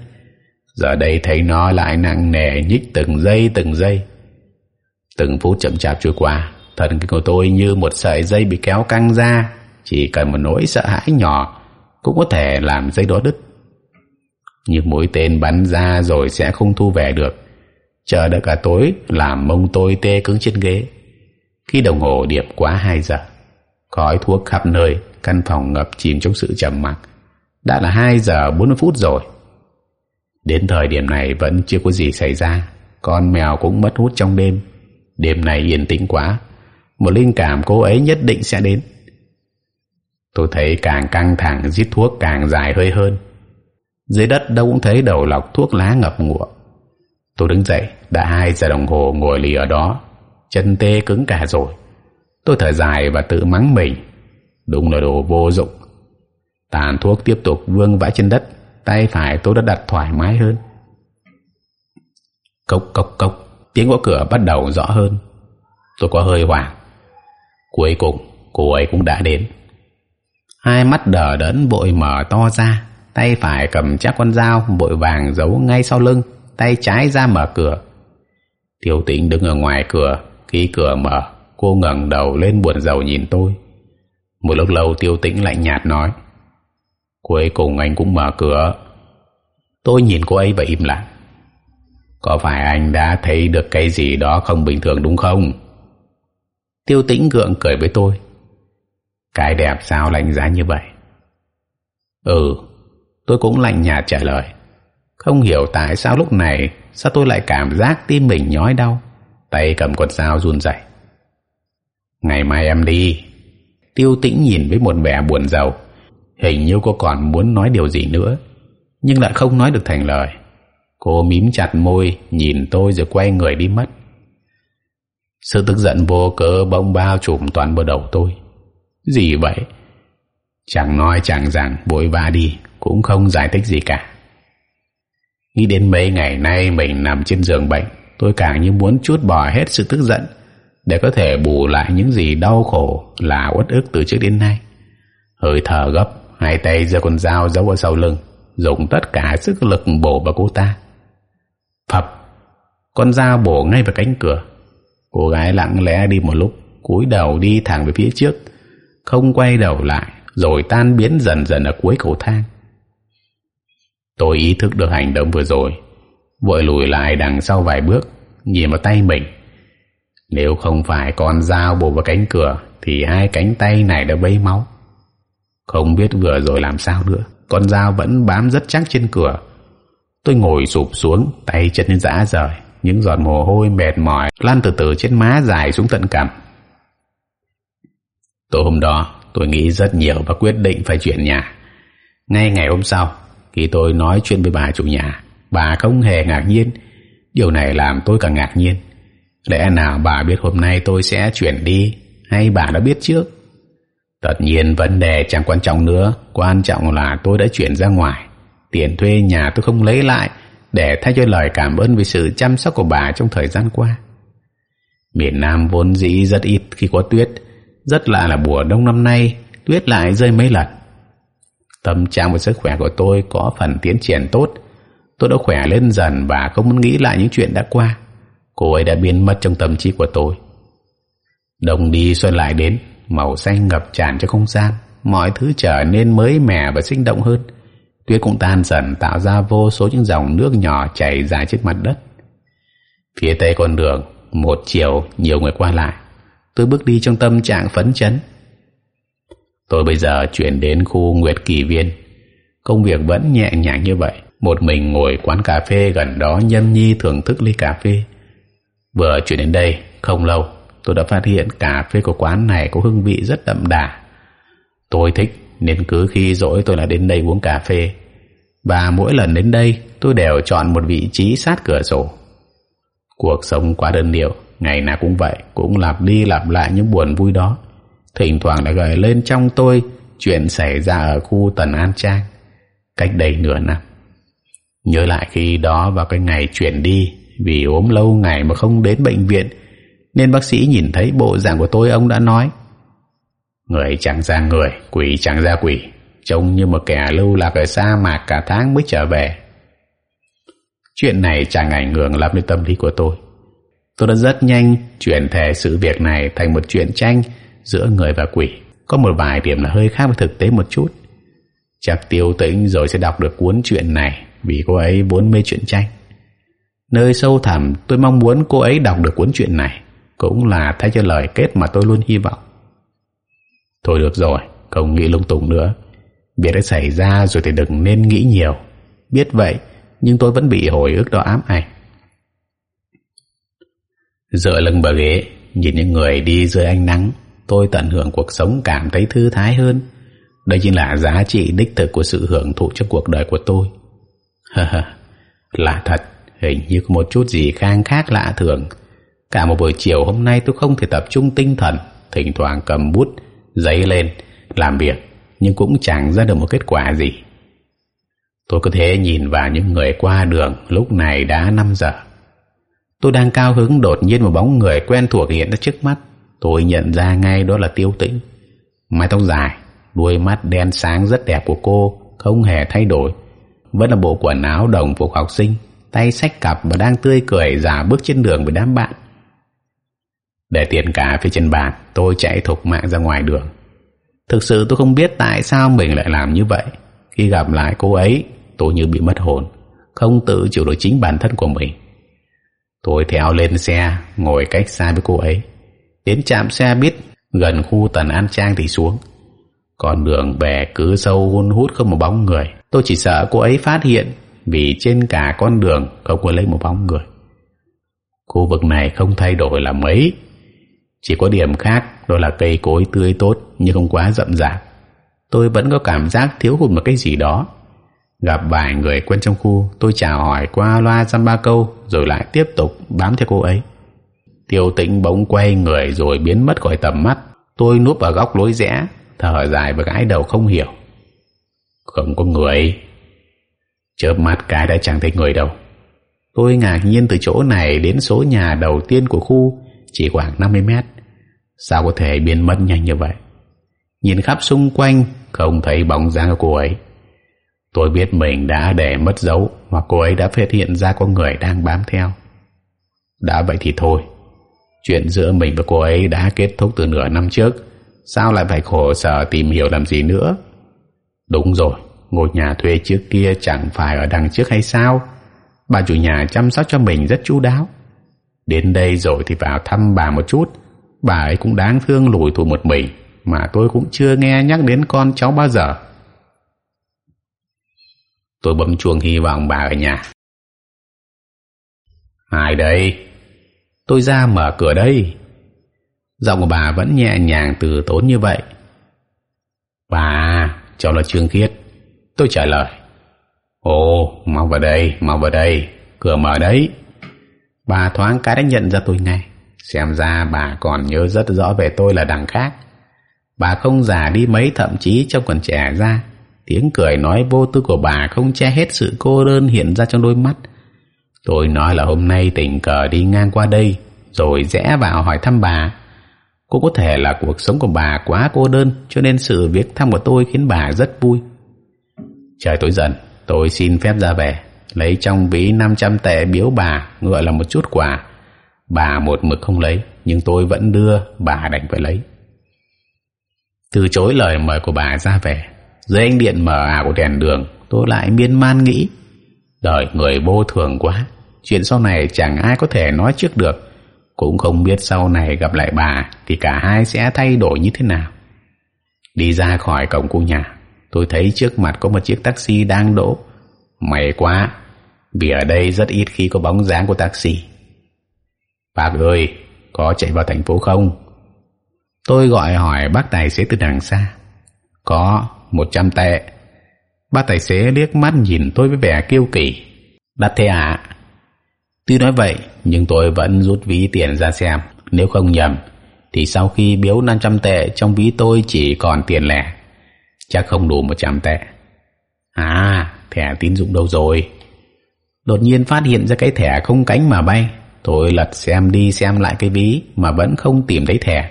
Giờ đây thấy nó lại nặng nề nhích từng giây từng giây. Từng phút chậm chạp trôi qua thần kinh của tôi như một sợi dây bị kéo căng ra. Chỉ cần một nỗi sợ hãi nhỏ cũng có thể làm dây đó đứt. Như mũi tên bắn ra rồi sẽ không thu về được. Chờ đợi cả tối, làm mông tôi tê cứng trên ghế. Khi đồng hồ điệp quá hai giờ khói thuốc khắp nơi, căn phòng ngập chìm trong sự trầm mặc. Đã là hai giờ bốn mươi phút rồi. Đến thời điểm này vẫn chưa có gì xảy ra. Con mèo cũng mất hút trong đêm. Đêm này yên tĩnh quá. Một linh cảm cô ấy nhất định sẽ đến. Tôi thấy càng căng thẳng, giết thuốc càng dài hơi hơn. Dưới đất đâu cũng thấy đầu lọc thuốc lá ngập ngụa. Tôi đứng dậy, đã hai giờ đồng hồ ngồi lì ở đó. Chân tê cứng cả rồi tôi thở dài và tự mắng mình. Đúng là đồ vô dụng. Tàn thuốc tiếp tục vương vãi trên đất, tay phải tôi đã đặt thoải mái hơn. Cốc cốc cốc, tiếng gõ cửa bắt đầu rõ hơn. Tôi có hơi hoảng. Cuối cùng, cô ấy cũng đã đến. Hai mắt đờ đẫn vội mở to ra, tay phải cầm chắc con dao vội vàng giấu ngay sau lưng, tay trái ra mở cửa. Tiểu tĩnh đứng ở ngoài cửa, khi cửa mở cô ngẩng đầu lên buồn rầu nhìn tôi. Một lúc lâu tiêu tĩnh lạnh nhạt nói. Cuối cùng anh cũng mở cửa. Tôi nhìn cô ấy và im lặng. Có phải anh đã thấy được cái gì đó không bình thường đúng không? Tiêu tĩnh gượng cười với tôi. Cái đẹp sao lạnh giá như vậy? Ừ tôi cũng lạnh nhạt trả lời. Không hiểu tại sao lúc này, sao tôi lại cảm giác tim mình nhói đau, tay cầm con dao run rẩy ngày mai em đi. Tiêu tĩnh nhìn với một vẻ buồn rầu. Hình như cô còn muốn nói điều gì nữa, nhưng lại không nói được thành lời. Cô mím chặt môi, nhìn tôi rồi quay người đi mất. Sự tức giận vô cớ bỗng bao trùm toàn bộ đầu tôi. Gì vậy? Chẳng nói chẳng rằng vội va đi, cũng không giải thích gì cả. Nghĩ đến mấy ngày nay mình nằm trên giường bệnh, tôi càng như muốn chút bỏ hết sự tức giận để có thể bù lại những gì đau khổ là uất ức từ trước đến nay. Hơi thở gấp, hai tay giơ con dao giấu ở sau lưng, dùng tất cả sức lực bổ vào cô ta. Phập, con dao bổ ngay vào cánh cửa. Cô gái lặng lẽ đi một lúc, cúi đầu đi thẳng về phía trước, không quay đầu lại, rồi tan biến dần dần ở cuối cầu thang. Tôi ý thức được hành động vừa rồi, vội lùi lại đằng sau vài bước, nhìn vào tay mình nếu không phải con dao bổ vào cánh cửa, thì hai cánh tay này đã bấy máu. Không biết vừa rồi làm sao nữa, con dao vẫn bám rất chắc trên cửa. Tôi ngồi sụp xuống, tay chân dã rời, những giọt mồ hôi mệt mỏi lan từ từ trên má dài xuống tận cằm. Tối hôm đó, tôi nghĩ rất nhiều và quyết định phải chuyển nhà. Ngay ngày hôm sau, khi tôi nói chuyện với bà chủ nhà, bà không hề ngạc nhiên. Điều này làm tôi càng ngạc nhiên lẽ nào bà biết hôm nay tôi sẽ chuyển đi, hay bà đã biết trước? Tất nhiên vấn đề chẳng quan trọng nữa, quan trọng là tôi đã chuyển ra ngoài. Tiền thuê nhà tôi không lấy lại, để thay cho lời cảm ơn vì sự chăm sóc của bà trong thời gian qua. Miền Nam vốn dĩ rất ít khi có tuyết, rất lạ là mùa đông năm nay, tuyết lại rơi mấy lần. Tâm trạng và sức khỏe của tôi có phần tiến triển tốt. Tôi đã khỏe lên dần và không muốn nghĩ lại những chuyện đã qua cô ấy đã biến mất trong tâm trí của tôi. Đông đi xuân lại đến, màu xanh ngập tràn cho không gian. Mọi thứ trở nên mới mẻ và sinh động hơn. Tuyết cũng tan dần, tạo ra vô số những dòng nước nhỏ chảy dài trên mặt đất. Phía tây con đường, một chiều, nhiều người qua lại. Tôi bước đi trong tâm trạng phấn chấn. Tôi bây giờ chuyển đến khu nguyệt kỳ viên. Công việc vẫn nhẹ nhàng như vậy. Một mình ngồi quán cà phê gần đó nhâm nhi thưởng thức ly cà phê vừa chuyển đến đây, không lâu, tôi đã phát hiện cà phê của quán này có hương vị rất đậm đà. Tôi thích, nên cứ khi rỗi tôi là đến đây uống cà phê. Và mỗi lần đến đây, tôi đều chọn một vị trí sát cửa sổ. Cuộc sống quá đơn điệu, ngày nào cũng vậy, cũng lặp đi lặp lại những buồn vui đó. Thỉnh thoảng lại gợi lên trong tôi chuyện xảy ra ở khu Tần An Trang, cách đây nửa năm. Nhớ lại khi đó vào cái ngày chuyển đi vì ốm lâu ngày mà không đến bệnh viện, nên bác sĩ nhìn thấy bộ dạng của tôi, ông đã nói, người chẳng ra người, quỷ chẳng ra quỷ, trông như một kẻ lưu lạc ở sa mạc cả tháng mới trở về. Chuyện này chẳng ảnh hưởng lắm đến tâm lý của tôi. Tôi đã rất nhanh chuyển thể sự việc này thành một chuyện tranh giữa người và quỷ. Có một vài điểm là hơi khác với thực tế một chút. Chắc tiêu tĩnh rồi sẽ đọc được cuốn chuyện này vì cô ấy vốn mê chuyện tranh nơi sâu thẳm, tôi mong muốn cô ấy đọc được cuốn chuyện này, cũng là thay cho lời kết mà tôi luôn hy vọng. Thôi được rồi, không nghĩ lung tung nữa. Việc đã xảy ra rồi thì đừng nên nghĩ nhiều. Biết vậy, nhưng tôi vẫn bị hồi ức đó ám ảnh. Dựa lưng bờ ghế, nhìn những người đi dưới ánh nắng, tôi tận hưởng cuộc sống cảm thấy thư thái hơn. Đây chính là giá trị đích thực của sự hưởng thụ trong cuộc đời của tôi. Là thật hình như có một chút gì khang khác lạ thường. Cả một buổi chiều hôm nay tôi không thể tập trung tinh thần, thỉnh thoảng cầm bút, giấy lên, làm việc, nhưng cũng chẳng ra được một kết quả gì. Tôi có thể nhìn vào những người qua đường lúc này đã năm giờ. Tôi đang cao hứng đột nhiên một bóng người quen thuộc hiện ra trước mắt. Tôi nhận ra ngay đó là tiêu tĩnh. Mái tóc dài, đuôi mắt đen sáng rất đẹp của cô, không hề thay đổi. Vẫn là bộ quần áo đồng phục học sinh tay sách cặp và đang tươi cười giả bước trên đường với đám bạn. Để tiền cả phía trên bàn, tôi chạy thục mạng ra ngoài đường. Thực sự tôi không biết tại sao mình lại làm như vậy. Khi gặp lại cô ấy, tôi như bị mất hồn, không tự chịu được chính bản thân của mình. Tôi theo lên xe, ngồi cách xa với cô ấy. Đến trạm xe buýt, gần khu tần an trang thì xuống. Con đường bè cứ sâu hun hút không một bóng người. Tôi chỉ sợ cô ấy phát hiện vì trên cả con đường không có lấy một bóng người. Khu vực này không thay đổi là mấy. Chỉ có điểm khác, đó là cây cối tươi tốt, nhưng không quá rậm rạp. Tôi vẫn có cảm giác thiếu hụt một cái gì đó. Gặp vài người quen trong khu, tôi chào hỏi qua loa dăm ba câu, rồi lại tiếp tục bám theo cô ấy. Tiêu tĩnh bỗng quay người rồi biến mất khỏi tầm mắt. Tôi núp vào góc lối rẽ, thở dài và gãi đầu không hiểu. Không có người chớp mắt cái đã chẳng thấy người đâu. Tôi ngạc nhiên từ chỗ này đến số nhà đầu tiên của khu, chỉ khoảng 50 mét. Sao có thể biến mất nhanh như vậy? Nhìn khắp xung quanh, không thấy bóng dáng của cô ấy. Tôi biết mình đã để mất dấu hoặc cô ấy đã phát hiện ra có người đang bám theo. Đã vậy thì thôi. Chuyện giữa mình và cô ấy đã kết thúc từ nửa năm trước. Sao lại phải khổ sở tìm hiểu làm gì nữa? Đúng rồi ngôi nhà thuê trước kia chẳng phải ở đằng trước hay sao bà chủ nhà chăm sóc cho mình rất chu đáo đến đây rồi thì vào thăm bà một chút bà ấy cũng đáng thương lủi thủi một mình mà tôi cũng chưa nghe nhắc đến con cháu bao giờ tôi bấm chuông hy vọng bà ở nhà Ai đây? Tôi ra mở cửa đây. Giọng của bà vẫn nhẹ nhàng từ tốn như vậy. Bà, cháu là Trương Khiết. Tôi trả lời. Ồ, mau vào đây, mau vào đây, cửa mở đấy. Bà thoáng cái đã nhận ra tôi ngay. Xem ra bà còn nhớ rất rõ về tôi là đằng khác. Bà không già đi mấy thậm chí trông còn trẻ ra. Tiếng cười nói vô tư của bà không che hết sự cô đơn hiện ra trong đôi mắt. Tôi nói là hôm nay tình cờ đi ngang qua đây rồi rẽ vào hỏi thăm bà. Cũng có thể là cuộc sống của bà quá cô đơn cho nên sự việc thăm của tôi khiến bà rất vui. Trời tối dần, tôi xin phép ra về, lấy trong ví 500 tệ biếu bà gọi là một chút quà. Bà một mực không lấy, nhưng tôi vẫn đưa, bà đành phải lấy. Từ chối lời mời của bà ra về, dưới ánh điện mờ ảo của đèn đường, tôi lại miên man nghĩ. Đời người vô thường quá, chuyện sau này chẳng ai có thể nói trước được, cũng không biết sau này gặp lại bà thì cả hai sẽ thay đổi như thế nào. Đi ra khỏi cổng khu nhà, tôi thấy trước mặt có một chiếc taxi đang đỗ. May quá, vì ở đây rất ít khi có bóng dáng của taxi. Bác ơi, có chạy vào thành phố không? Tôi gọi hỏi bác tài xế từ đằng xa. Có, một trăm tệ. Bác tài xế liếc mắt nhìn tôi với vẻ kiêu kỳ. Đắt thế à? Tuy nói vậy, nhưng tôi vẫn rút ví tiền ra xem. Nếu không nhầm, thì sau khi biếu 500 tệ trong ví tôi chỉ còn tiền lẻ. Chắc không đủ 100 tệ. À, thẻ tín dụng đâu rồi? Đột nhiên phát hiện ra cái thẻ không cánh mà bay. Tôi lật xem đi xem lại cái ví mà vẫn không tìm thấy thẻ.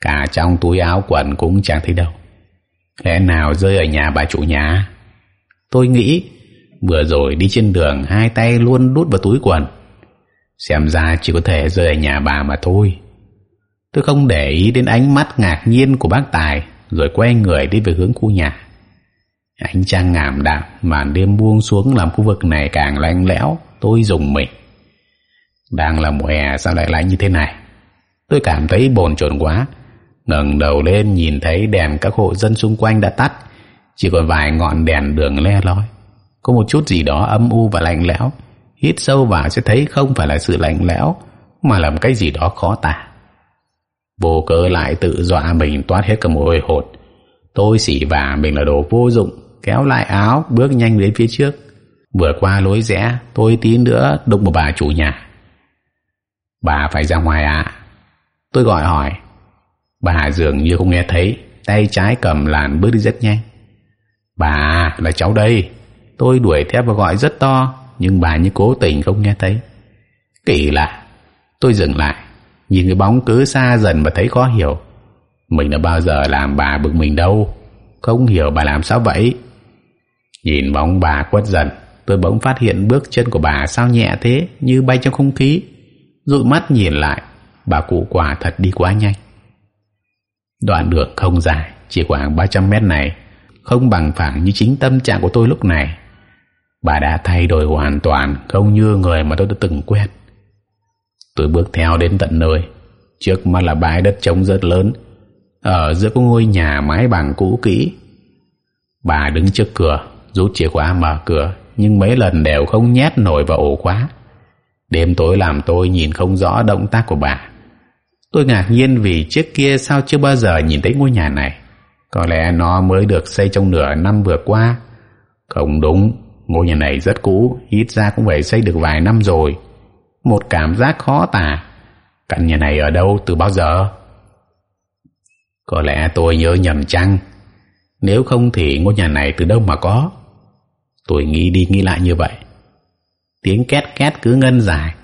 Cả trong túi áo quần cũng chẳng thấy đâu. Lẽ nào rơi ở nhà bà chủ nhà? Tôi nghĩ vừa rồi đi trên đường hai tay luôn đút vào túi quần. Xem ra chỉ có thể rơi ở nhà bà mà thôi. Tôi không để ý đến ánh mắt ngạc nhiên của bác Tài rồi quay người đi về hướng khu nhà. Ánh trăng ngảm đạm màn đêm buông xuống làm khu vực này càng lạnh lẽo, tôi dùng mình. Đang là mùa hè, sao lại lạnh như thế này? Tôi cảm thấy bồn chồn quá, ngẩng đầu lên nhìn thấy đèn các hộ dân xung quanh đã tắt, chỉ còn vài ngọn đèn đường le lói có một chút gì đó âm u và lạnh lẽo, hít sâu vào sẽ thấy không phải là sự lạnh lẽo, mà là một cái gì đó khó tả vô cớ lại tự dọa mình toát hết cả mồ hôi hột. Tôi xỉ vả mình là đồ vô dụng, kéo lại áo, bước nhanh đến phía trước. Vừa qua lối rẽ, tôi tí nữa đụng vào bà chủ nhà. Bà phải ra ngoài à tôi gọi hỏi. Bà dường như không nghe thấy, Tay trái cầm làn bước đi rất nhanh. Bà, là cháu đây. Tôi đuổi theo và gọi rất to, Nhưng bà như cố tình không nghe thấy. Kỳ lạ. Tôi dừng lại. Nhìn cái bóng cứ xa dần và thấy khó hiểu. Mình đã bao giờ làm bà bực mình đâu. Không hiểu bà làm sao vậy. Nhìn bóng bà quất dần Tôi bỗng phát hiện bước chân của bà sao nhẹ thế Như bay trong không khí. Rụi mắt nhìn lại Bà cụ quả thật đi quá nhanh. Đoạn đường không dài, chỉ khoảng 300 mét này, không bằng phẳng như chính tâm trạng của tôi lúc này. Bà đã thay đổi hoàn toàn, không như người mà tôi đã từng quen. Tôi bước theo đến tận nơi, trước mắt là bãi đất trống rất lớn, ở giữa có ngôi nhà mái bằng cũ kỹ. Bà đứng trước cửa, rút chìa khóa mở cửa, nhưng mấy lần đều không nhét nổi vào ổ khóa. Đêm tối làm tôi nhìn không rõ động tác của bà. Tôi ngạc nhiên vì trước kia sao chưa bao giờ nhìn thấy ngôi nhà này. Có lẽ nó mới được xây trong nửa năm vừa qua. Không đúng, ngôi nhà này rất cũ, ít ra cũng phải xây được vài năm rồi. Một cảm giác khó tả. Căn nhà này ở đâu, từ bao giờ? Có lẽ tôi nhớ nhầm chăng? Nếu không thì ngôi nhà này từ đâu mà có? Tôi nghĩ đi nghĩ lại như vậy. Tiếng két két cứ ngân dài.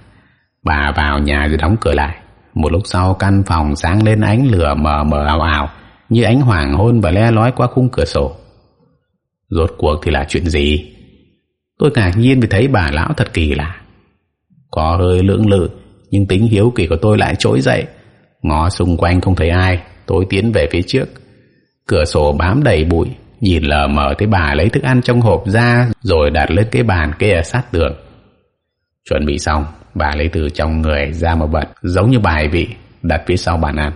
Bà vào nhà rồi đóng cửa lại. Một lúc sau, căn phòng sáng lên ánh lửa mờ mờ ảo ảo, như ánh hoàng hôn và le lói qua khung cửa sổ. Rốt cuộc thì là chuyện gì? Tôi ngạc nhiên vì thấy bà lão thật kỳ lạ. Có hơi lưỡng lự nhưng tính hiếu kỳ của tôi lại trỗi dậy. Ngó xung quanh không thấy ai, tôi tiến về phía trước. Cửa sổ bám đầy bụi, nhìn lờ mờ thấy bà lấy thức ăn trong hộp ra rồi đặt lên cái bàn kê sát tường. Chuẩn bị xong, bà lấy từ trong người ra một vật giống như bài vị đặt phía sau bàn ăn.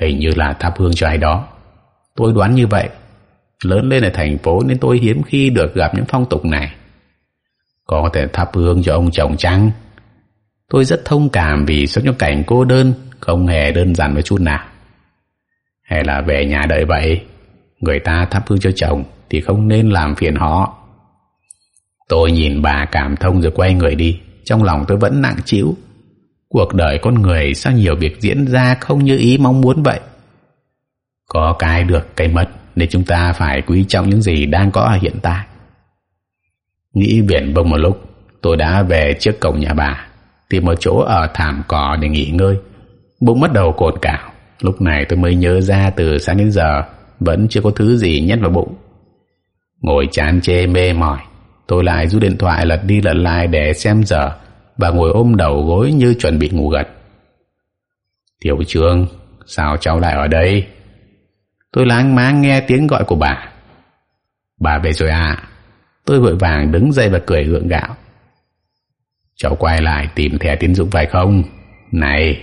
Hình như là thắp hương cho ai đó. Tôi đoán như vậy. Lớn lên ở thành phố nên tôi hiếm khi được gặp những phong tục này có thể thắp hương cho ông chồng chăng? Tôi rất thông cảm vì sống trong cảnh cô đơn, không hề đơn giản với chút nào. Hay là về nhà đợi vậy, người ta thắp hương cho chồng thì không nên làm phiền họ. Tôi nhìn bà cảm thông rồi quay người đi, trong lòng tôi vẫn nặng chịu cuộc đời con người sao nhiều việc diễn ra không như ý mong muốn vậy. Có cái được cái mất nên chúng ta phải quý trọng những gì đang có ở hiện tại nghĩ biển bông một lúc, tôi đã về trước cổng nhà bà, tìm một chỗ ở thảm cỏ để nghỉ ngơi. Bụng bắt đầu cồn cào. Lúc này tôi mới nhớ ra từ sáng đến giờ, vẫn chưa có thứ gì nhét vào bụng. Ngồi chán chê mê mỏi, tôi lại rút điện thoại lật đi lật lại để xem giờ và ngồi ôm đầu gối như chuẩn bị ngủ gật. Tiểu trương, sao cháu lại ở đây? Tôi láng máng nghe tiếng gọi của bà. Bà về rồi à tôi vội vàng đứng dậy và cười gượng gạo. Cháu quay lại tìm thẻ tín dụng phải không? Này,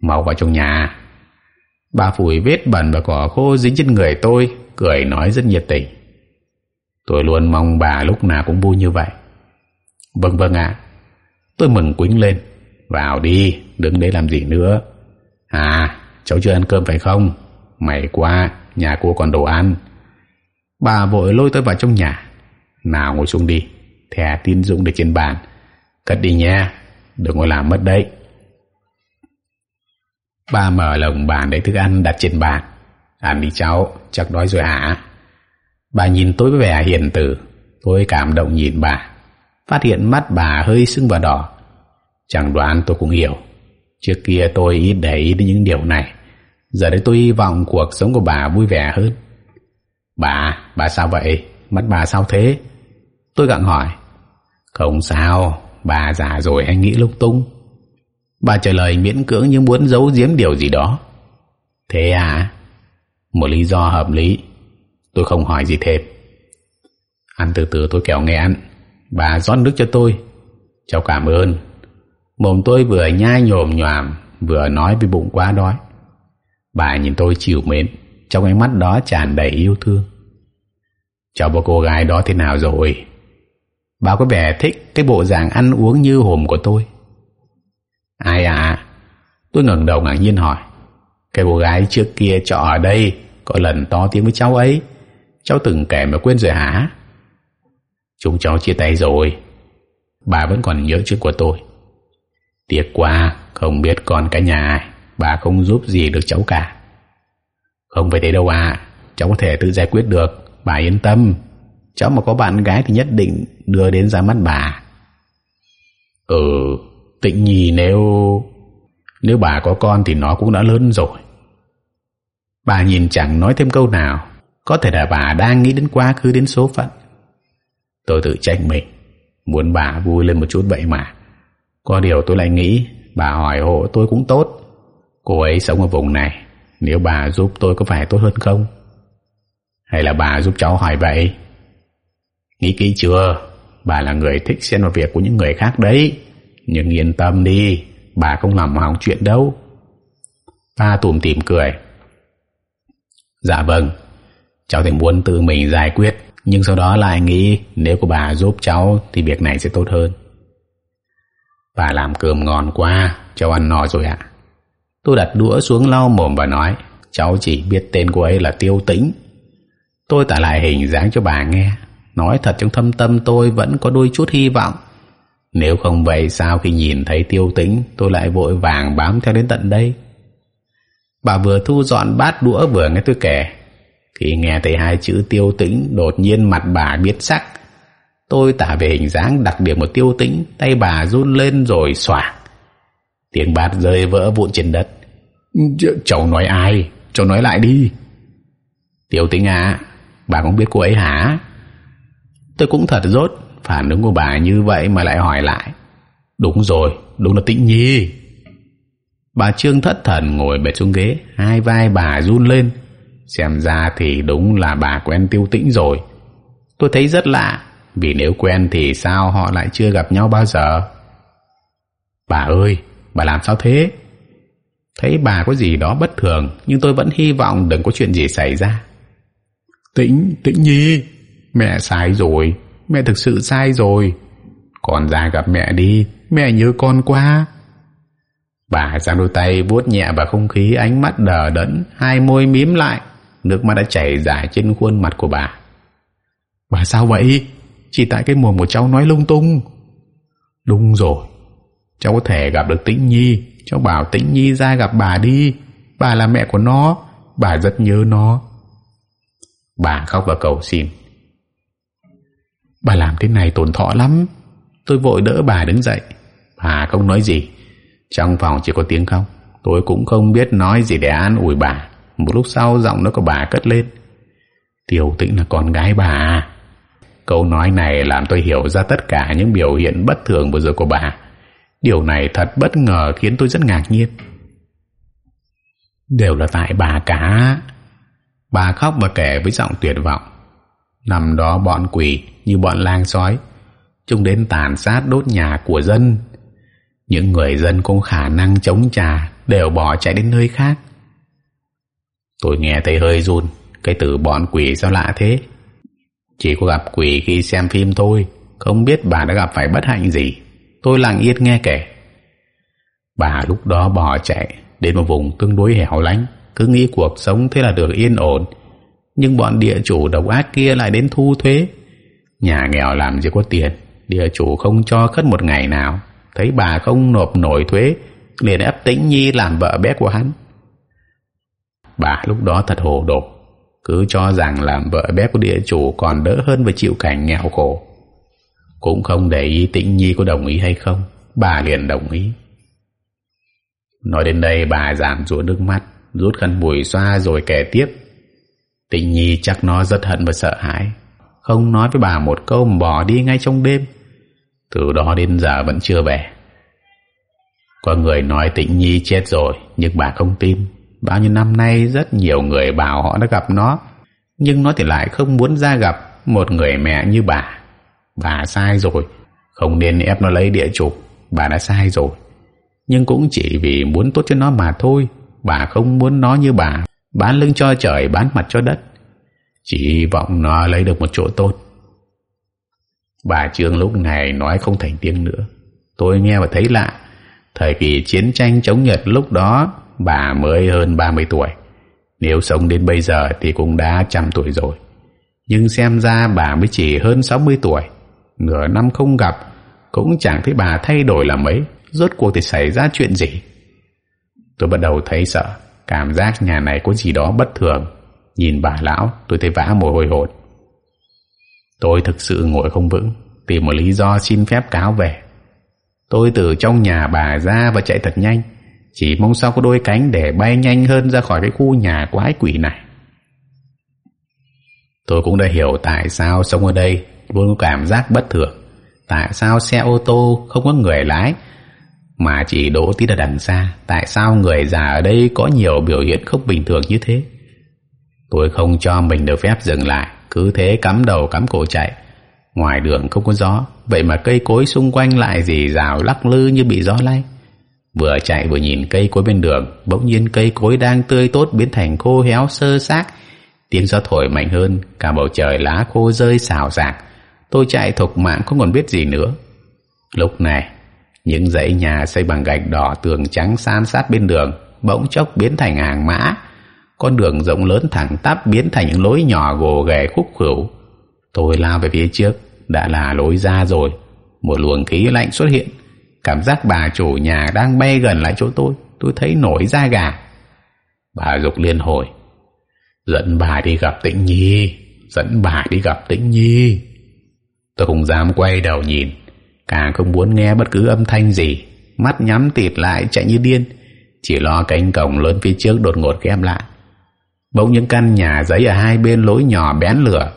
mau vào trong nhà. Bà phủi vết bẩn và cỏ khô dính trên người tôi, cười nói rất nhiệt tình. Tôi luôn mong bà lúc nào cũng vui như vậy. Vâng vâng ạ. Tôi mừng quýnh lên. Vào đi đứng đấy làm gì nữa. À cháu chưa ăn cơm phải không? Mày qua nhà cô còn đồ ăn. Bà vội lôi tôi vào trong nhà nào ngồi xuống đi. Thẻ tín dụng để trên bàn. Cất đi nha. Đừng có làm mất đấy. Bà mở lồng bàn để thức ăn đặt trên bàn. Ăn đi cháu, chắc đói rồi hả? Bà nhìn tôi với vẻ hiền từ. Tôi cảm động nhìn bà. Phát hiện mắt bà hơi sưng và đỏ. Chẳng đoán tôi cũng hiểu. Trước kia tôi ít để ý đến những điều này. Giờ đây tôi hy vọng cuộc sống của bà vui vẻ hơn. Bà bà sao vậy? Mắt bà sao thế? Tôi gặng hỏi, không sao, bà già rồi anh nghĩ lung tung. Bà trả lời miễn cưỡng như muốn giấu giếm điều gì đó. Thế à? Một lý do hợp lý. Tôi không hỏi gì thêm. Ăn từ từ tôi kéo nghe ăn. Bà rót nước cho tôi. Cháu cảm ơn. Mồm tôi vừa nhai nhồm nhòm, vừa nói vì bụng quá đói. Bà nhìn tôi chịu mến, trong ánh mắt đó tràn đầy yêu thương. Cháu và cô gái đó thế nào rồi? Bà có vẻ thích cái bộ dạng ăn uống như hồn của tôi. Ai à tôi ngẩng đầu ngạc nhiên hỏi. Cái cô gái trước kia trọ ở đây, có lần to tiếng với cháu ấy. Cháu từng kể mà quên rồi hả? Chúng cháu chia tay rồi. Bà vẫn còn nhớ chuyện của tôi. Tiếc quá, không biết con cả nhà ai. Bà không giúp gì được cháu cả. Không phải thế đâu à cháu có thể tự giải quyết được. Bà yên tâm cháu mà có bạn gái thì nhất định đưa đến ra mắt bà. Ừ tịnh nhi nếu nếu bà có con thì nó cũng đã lớn rồi. Bà nhìn chẳng nói thêm câu nào. Có thể là bà đang nghĩ đến quá khứ đến số phận. Tôi tự trách mình. Muốn bà vui lên một chút vậy mà. Có điều tôi lại nghĩ bà hỏi hộ tôi cũng tốt. Cô ấy sống ở vùng này. Nếu bà giúp tôi có phải tốt hơn không? Hay là bà giúp cháu hỏi vậy nghĩ kỹ chưa? Bà là người thích xen vào việc của những người khác đấy. Nhưng yên tâm đi, bà không làm hỏng chuyện đâu. Ta tủm tỉm cười. Dạ vâng cháu thì muốn tự mình giải quyết. Nhưng sau đó lại nghĩ nếu có bà giúp cháu thì việc này sẽ tốt hơn. Bà làm cơm ngon quá, cháu ăn no rồi ạ. Tôi đặt đũa xuống lau mồm và nói, cháu chỉ biết tên cô ấy là tiêu tĩnh. Tôi tả lại hình dáng cho bà nghe nói thật trong thâm tâm tôi vẫn có đôi chút hy vọng. Nếu không vậy sao khi nhìn thấy tiêu tính tôi lại vội vàng bám theo đến tận đây? Bà vừa thu dọn bát đũa vừa nghe tôi kể. Khi nghe thấy hai chữ tiêu tĩnh, đột nhiên mặt bà biết sắc. Tôi tả về hình dáng đặc điểm của tiêu tĩnh, tay bà run lên rồi xoảng. Tiếng bát rơi vỡ vụn trên đất. Cháu nói ai? Cháu nói lại đi. Tiêu tĩnh à bà cũng biết cô ấy hả? Tôi cũng thật rốt. Phản ứng của bà như vậy mà lại hỏi lại. Đúng rồi, đúng là tĩnh nhi. Bà trương thất thần ngồi bệt xuống ghế, hai vai bà run lên. Xem ra thì đúng là bà quen tiêu tĩnh rồi. Tôi thấy rất lạ, vì nếu quen thì sao họ lại chưa gặp nhau bao giờ? Bà ơi, bà làm sao thế? Thấy bà có gì đó bất thường, nhưng tôi vẫn hy vọng đừng có chuyện gì xảy ra. Tĩnh tĩnh nhi mẹ sai rồi. Mẹ thực sự sai rồi. Con ra gặp mẹ đi. Mẹ nhớ con quá. Bà giang đôi tay vuốt nhẹ vào không khí Ánh mắt đờ đẫn, Hai môi mím lại. Nước mắt đã chảy dài trên khuôn mặt của bà. Bà sao vậy? Chỉ tại cái mồm của cháu nói lung tung. Đúng rồi. Cháu có thể gặp được Tĩnh Nhi. Cháu bảo Tĩnh Nhi ra gặp bà đi. Bà là mẹ của nó. Bà rất nhớ nó. Bà khóc và cầu xin. Bà làm thế này tổn thọ lắm. Tôi vội đỡ bà đứng dậy. Bà không nói gì. Trong phòng chỉ có tiếng khóc. Tôi cũng không biết nói gì để an ủi bà. Một lúc sau giọng nó của bà cất lên. Tiểu tĩnh là con gái bà à? Câu nói này làm tôi hiểu ra tất cả những biểu hiện bất thường vừa rồi của bà. Điều này thật bất ngờ khiến tôi rất ngạc nhiên. Đều là tại bà cả. Bà khóc và kể với giọng tuyệt vọng. Năm đó bọn quỷ như bọn lang sói, Chúng đến tàn sát đốt nhà của dân. Những người dân có khả năng chống trả, Đều bỏ chạy đến nơi khác. Tôi nghe thấy hơi run, Cái từ bọn quỷ sao lạ thế? Chỉ có gặp quỷ khi xem phim thôi, Không biết bà đã gặp phải bất hạnh gì. Tôi lặng yên nghe kể. Bà lúc đó bỏ chạy Đến một vùng tương đối hẻo lánh, Cứ nghĩ cuộc sống thế là được yên ổn. Nhưng bọn địa chủ độc ác kia lại đến thu thuế. Nhà nghèo làm gì có tiền, Địa chủ không cho khất một ngày nào. Thấy bà không nộp nổi thuế, liền ép tĩnh nhi làm vợ bé của hắn. Bà lúc đó thật hồ đồ, Cứ cho rằng làm vợ bé của địa chủ Còn đỡ hơn và chịu cảnh nghèo khổ. Cũng không để ý tĩnh nhi có đồng ý hay không, Bà liền đồng ý. Nói đến đây bà giảm rũa nước mắt, Rút khăn bùi xoa rồi kể tiếp. Tình nhi chắc nó rất hận và sợ hãi. Không nói với bà một câu mà bỏ đi ngay trong đêm. Từ đó đến giờ vẫn chưa về. Có người nói Tịnh nhi chết rồi, Nhưng bà không tin. Bao nhiêu năm nay rất nhiều người bảo họ đã gặp nó, Nhưng nó thì lại không muốn ra gặp Một người mẹ như bà. Bà sai rồi, Không nên ép nó lấy địa chủ, Bà đã sai rồi. Nhưng cũng chỉ vì muốn tốt cho nó mà thôi, Bà không muốn nó như bà. Bán lưng cho trời, bán mặt cho đất. Chỉ hy vọng nó lấy được một chỗ tốt. Bà Trương lúc này nói không thành tiếng nữa. Tôi nghe và thấy lạ. Thời kỳ chiến tranh chống Nhật lúc đó, Bà mới hơn 30 tuổi. Nếu sống đến bây giờ Thì cũng đã trăm tuổi rồi. Nhưng xem ra bà mới chỉ hơn 60 tuổi. Nửa năm không gặp, Cũng chẳng thấy bà thay đổi là mấy. Rốt cuộc thì xảy ra chuyện gì? Tôi bắt đầu thấy sợ. Cảm giác nhà này có gì đó bất thường. Nhìn bà lão, tôi thấy vã mồ hôi hột. Tôi thực sự ngồi không vững, Tìm một lý do xin phép cáo về. Tôi từ trong nhà bà ra và chạy thật nhanh. Chỉ mong sao có đôi cánh để bay nhanh hơn ra khỏi cái khu nhà quái quỷ này. Tôi cũng đã hiểu tại sao sống ở đây luôn có cảm giác bất thường. Tại sao xe ô tô không có người lái mà chỉ đỗ tí ở đằng xa. Tại sao người già ở đây có nhiều biểu hiện không bình thường như thế? Tôi không cho mình được phép dừng lại. Cứ thế cắm đầu cắm cổ chạy. Ngoài đường không có gió. Vậy mà cây cối xung quanh lại dì rào lắc lư như bị gió lay. Vừa chạy vừa nhìn cây cối bên đường. Bỗng nhiên cây cối đang tươi tốt biến thành khô héo sơ xác. Tiếng gió thổi mạnh hơn. Cả bầu trời lá khô rơi xào xạc. Tôi chạy thục mạng không còn biết gì nữa. Lúc này những dãy nhà xây bằng gạch đỏ tường trắng san sát bên đường, Bỗng chốc biến thành hàng mã. Con đường rộng lớn thẳng tắp biến thành những lối nhỏ gồ ghề khúc khửu Tôi lao về phía trước, Đã là lối ra rồi. Một luồng khí lạnh xuất hiện. Cảm giác bà chủ nhà đang bay gần lại chỗ tôi Tôi thấy nổi da gà. Bà dục liên hồi. Dẫn bà đi gặp tĩnh nhi, Dẫn bà đi gặp tĩnh nhi. Tôi không dám quay đầu nhìn. Càng không muốn nghe bất cứ âm thanh gì. Mắt nhắm tịt lại, chạy như điên. Chỉ lo cánh cổng lớn phía trước đột ngột khép lại. Bỗng những căn nhà giấy ở hai bên lối nhỏ bén lửa.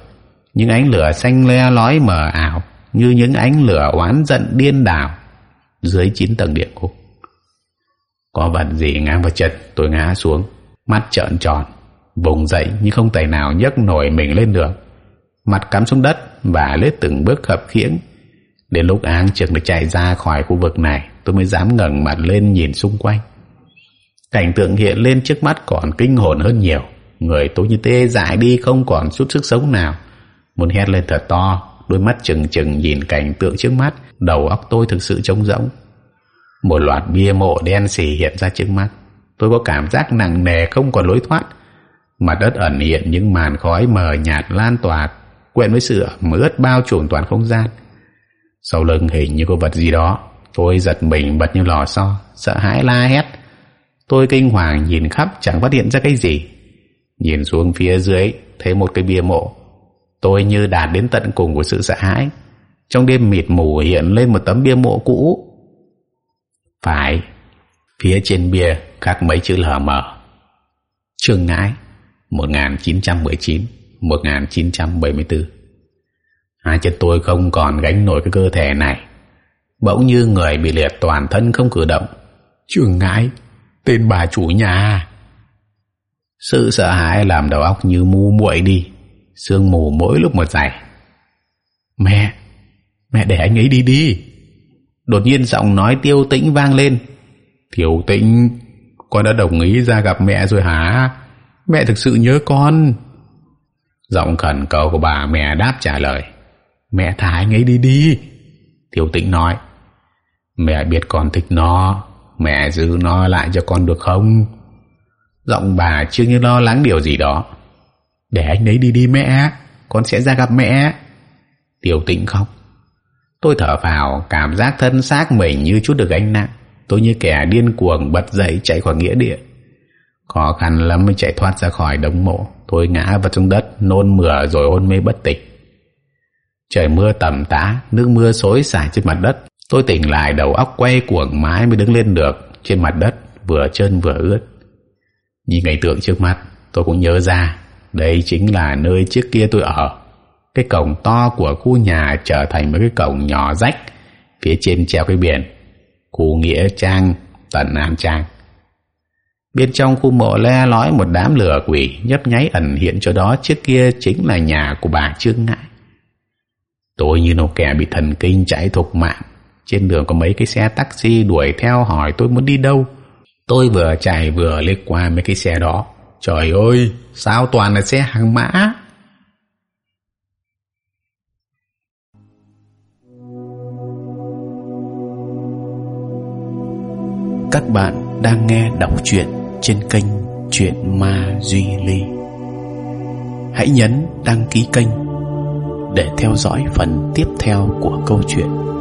Những ánh lửa xanh le lói mờ ảo, như những ánh lửa oán giận điên đảo. Dưới chín tầng địa ngục. Có vật gì ngang vào chân, tôi ngã xuống. Mắt trợn tròn, vùng dậy nhưng không tài nào nhấc nổi mình lên được. Mặt cắm xuống đất và lết từng bước khập khiễng đến lúc áng chừng được chạy ra khỏi khu vực này, tôi mới dám ngẩng mặt lên nhìn xung quanh. Cảnh tượng hiện lên trước mắt còn kinh hồn hơn nhiều. Người tôi như tê dại đi không còn chút sức sống nào. Muốn hét lên thật to, đôi mắt chừng chừng nhìn cảnh tượng trước mắt, đầu óc tôi thực sự trống rỗng. Một loạt bia mộ đen xì hiện ra trước mắt. Tôi có cảm giác nặng nề không còn lối thoát. Mặt đất ẩn hiện những màn khói mờ nhạt lan tỏa, Quen với sự ẩm ướt bao trùm toàn không gian sau lưng hình như có vật gì đó. Tôi giật mình bật như lò xo, sợ hãi la hét. Tôi kinh hoàng nhìn khắp, chẳng phát hiện ra cái gì. Nhìn xuống phía dưới, thấy một cái bia mộ. Tôi như đạt đến tận cùng của sự sợ hãi. Trong đêm mịt mù hiện lên một tấm bia mộ cũ. Phải, phía trên bia khắc mấy chữ lờ mờ. Trường ngãi 1919 1974 hai chân tôi không còn gánh nổi cái cơ thể này. Bỗng như người bị liệt toàn thân không cử động. Trường ngãi tên bà chủ nhà. Sự sợ hãi làm đầu óc như mu muội đi. Sương mù mỗi lúc một dày mẹ mẹ để anh ấy đi đi. Đột nhiên giọng nói tiêu tĩnh vang lên. Thiếu tĩnh, con đã đồng ý ra gặp mẹ rồi hả? Mẹ thực sự nhớ con. Giọng khẩn cầu của bà mẹ đáp trả lời mẹ thả anh ấy đi đi. Tiểu tĩnh nói, mẹ biết con thích nó, mẹ giữ nó lại cho con được không? Giọng bà chưa như lo lắng điều gì đó. Để anh ấy đi đi mẹ, con sẽ ra gặp mẹ. Tiểu tĩnh khóc. Tôi thở vào cảm giác thân xác mình như chút được gánh nặng. Tôi như kẻ điên cuồng bật dậy chạy khỏi nghĩa địa. Khó khăn lắm mới chạy thoát ra khỏi đống mộ. Tôi ngã vào trong đất, nôn mửa rồi hôn mê bất tỉnh trời mưa tầm tã, nước mưa xối xả trên mặt đất. Tôi tỉnh lại, đầu óc quay cuồng mãi mới đứng lên được, trên mặt đất, vừa chân vừa ướt. Nhìn cảnh tượng trước mắt, tôi cũng nhớ ra, đây chính là nơi trước kia tôi ở. Cái cổng to của khu nhà trở thành một cái cổng nhỏ rách, phía trên treo cái biển. Khu nghĩa trang, tận nam trang. Bên trong khu mộ le lói một đám lửa quỷ, nhấp nháy ẩn hiện chỗ đó. Trước kia chính là nhà của bà trương ngãi tôi như một kẻ bị thần kinh chạy thục mạng. Trên đường có mấy cái xe taxi đuổi theo hỏi tôi muốn đi đâu. Tôi vừa chạy vừa liếc qua mấy cái xe đó. Trời ơi, sao toàn là xe hàng mã? Các bạn đang nghe đọc truyện trên kênh Chuyện Ma Duy Ly. Hãy nhấn đăng ký kênh để theo dõi phần tiếp theo của câu chuyện.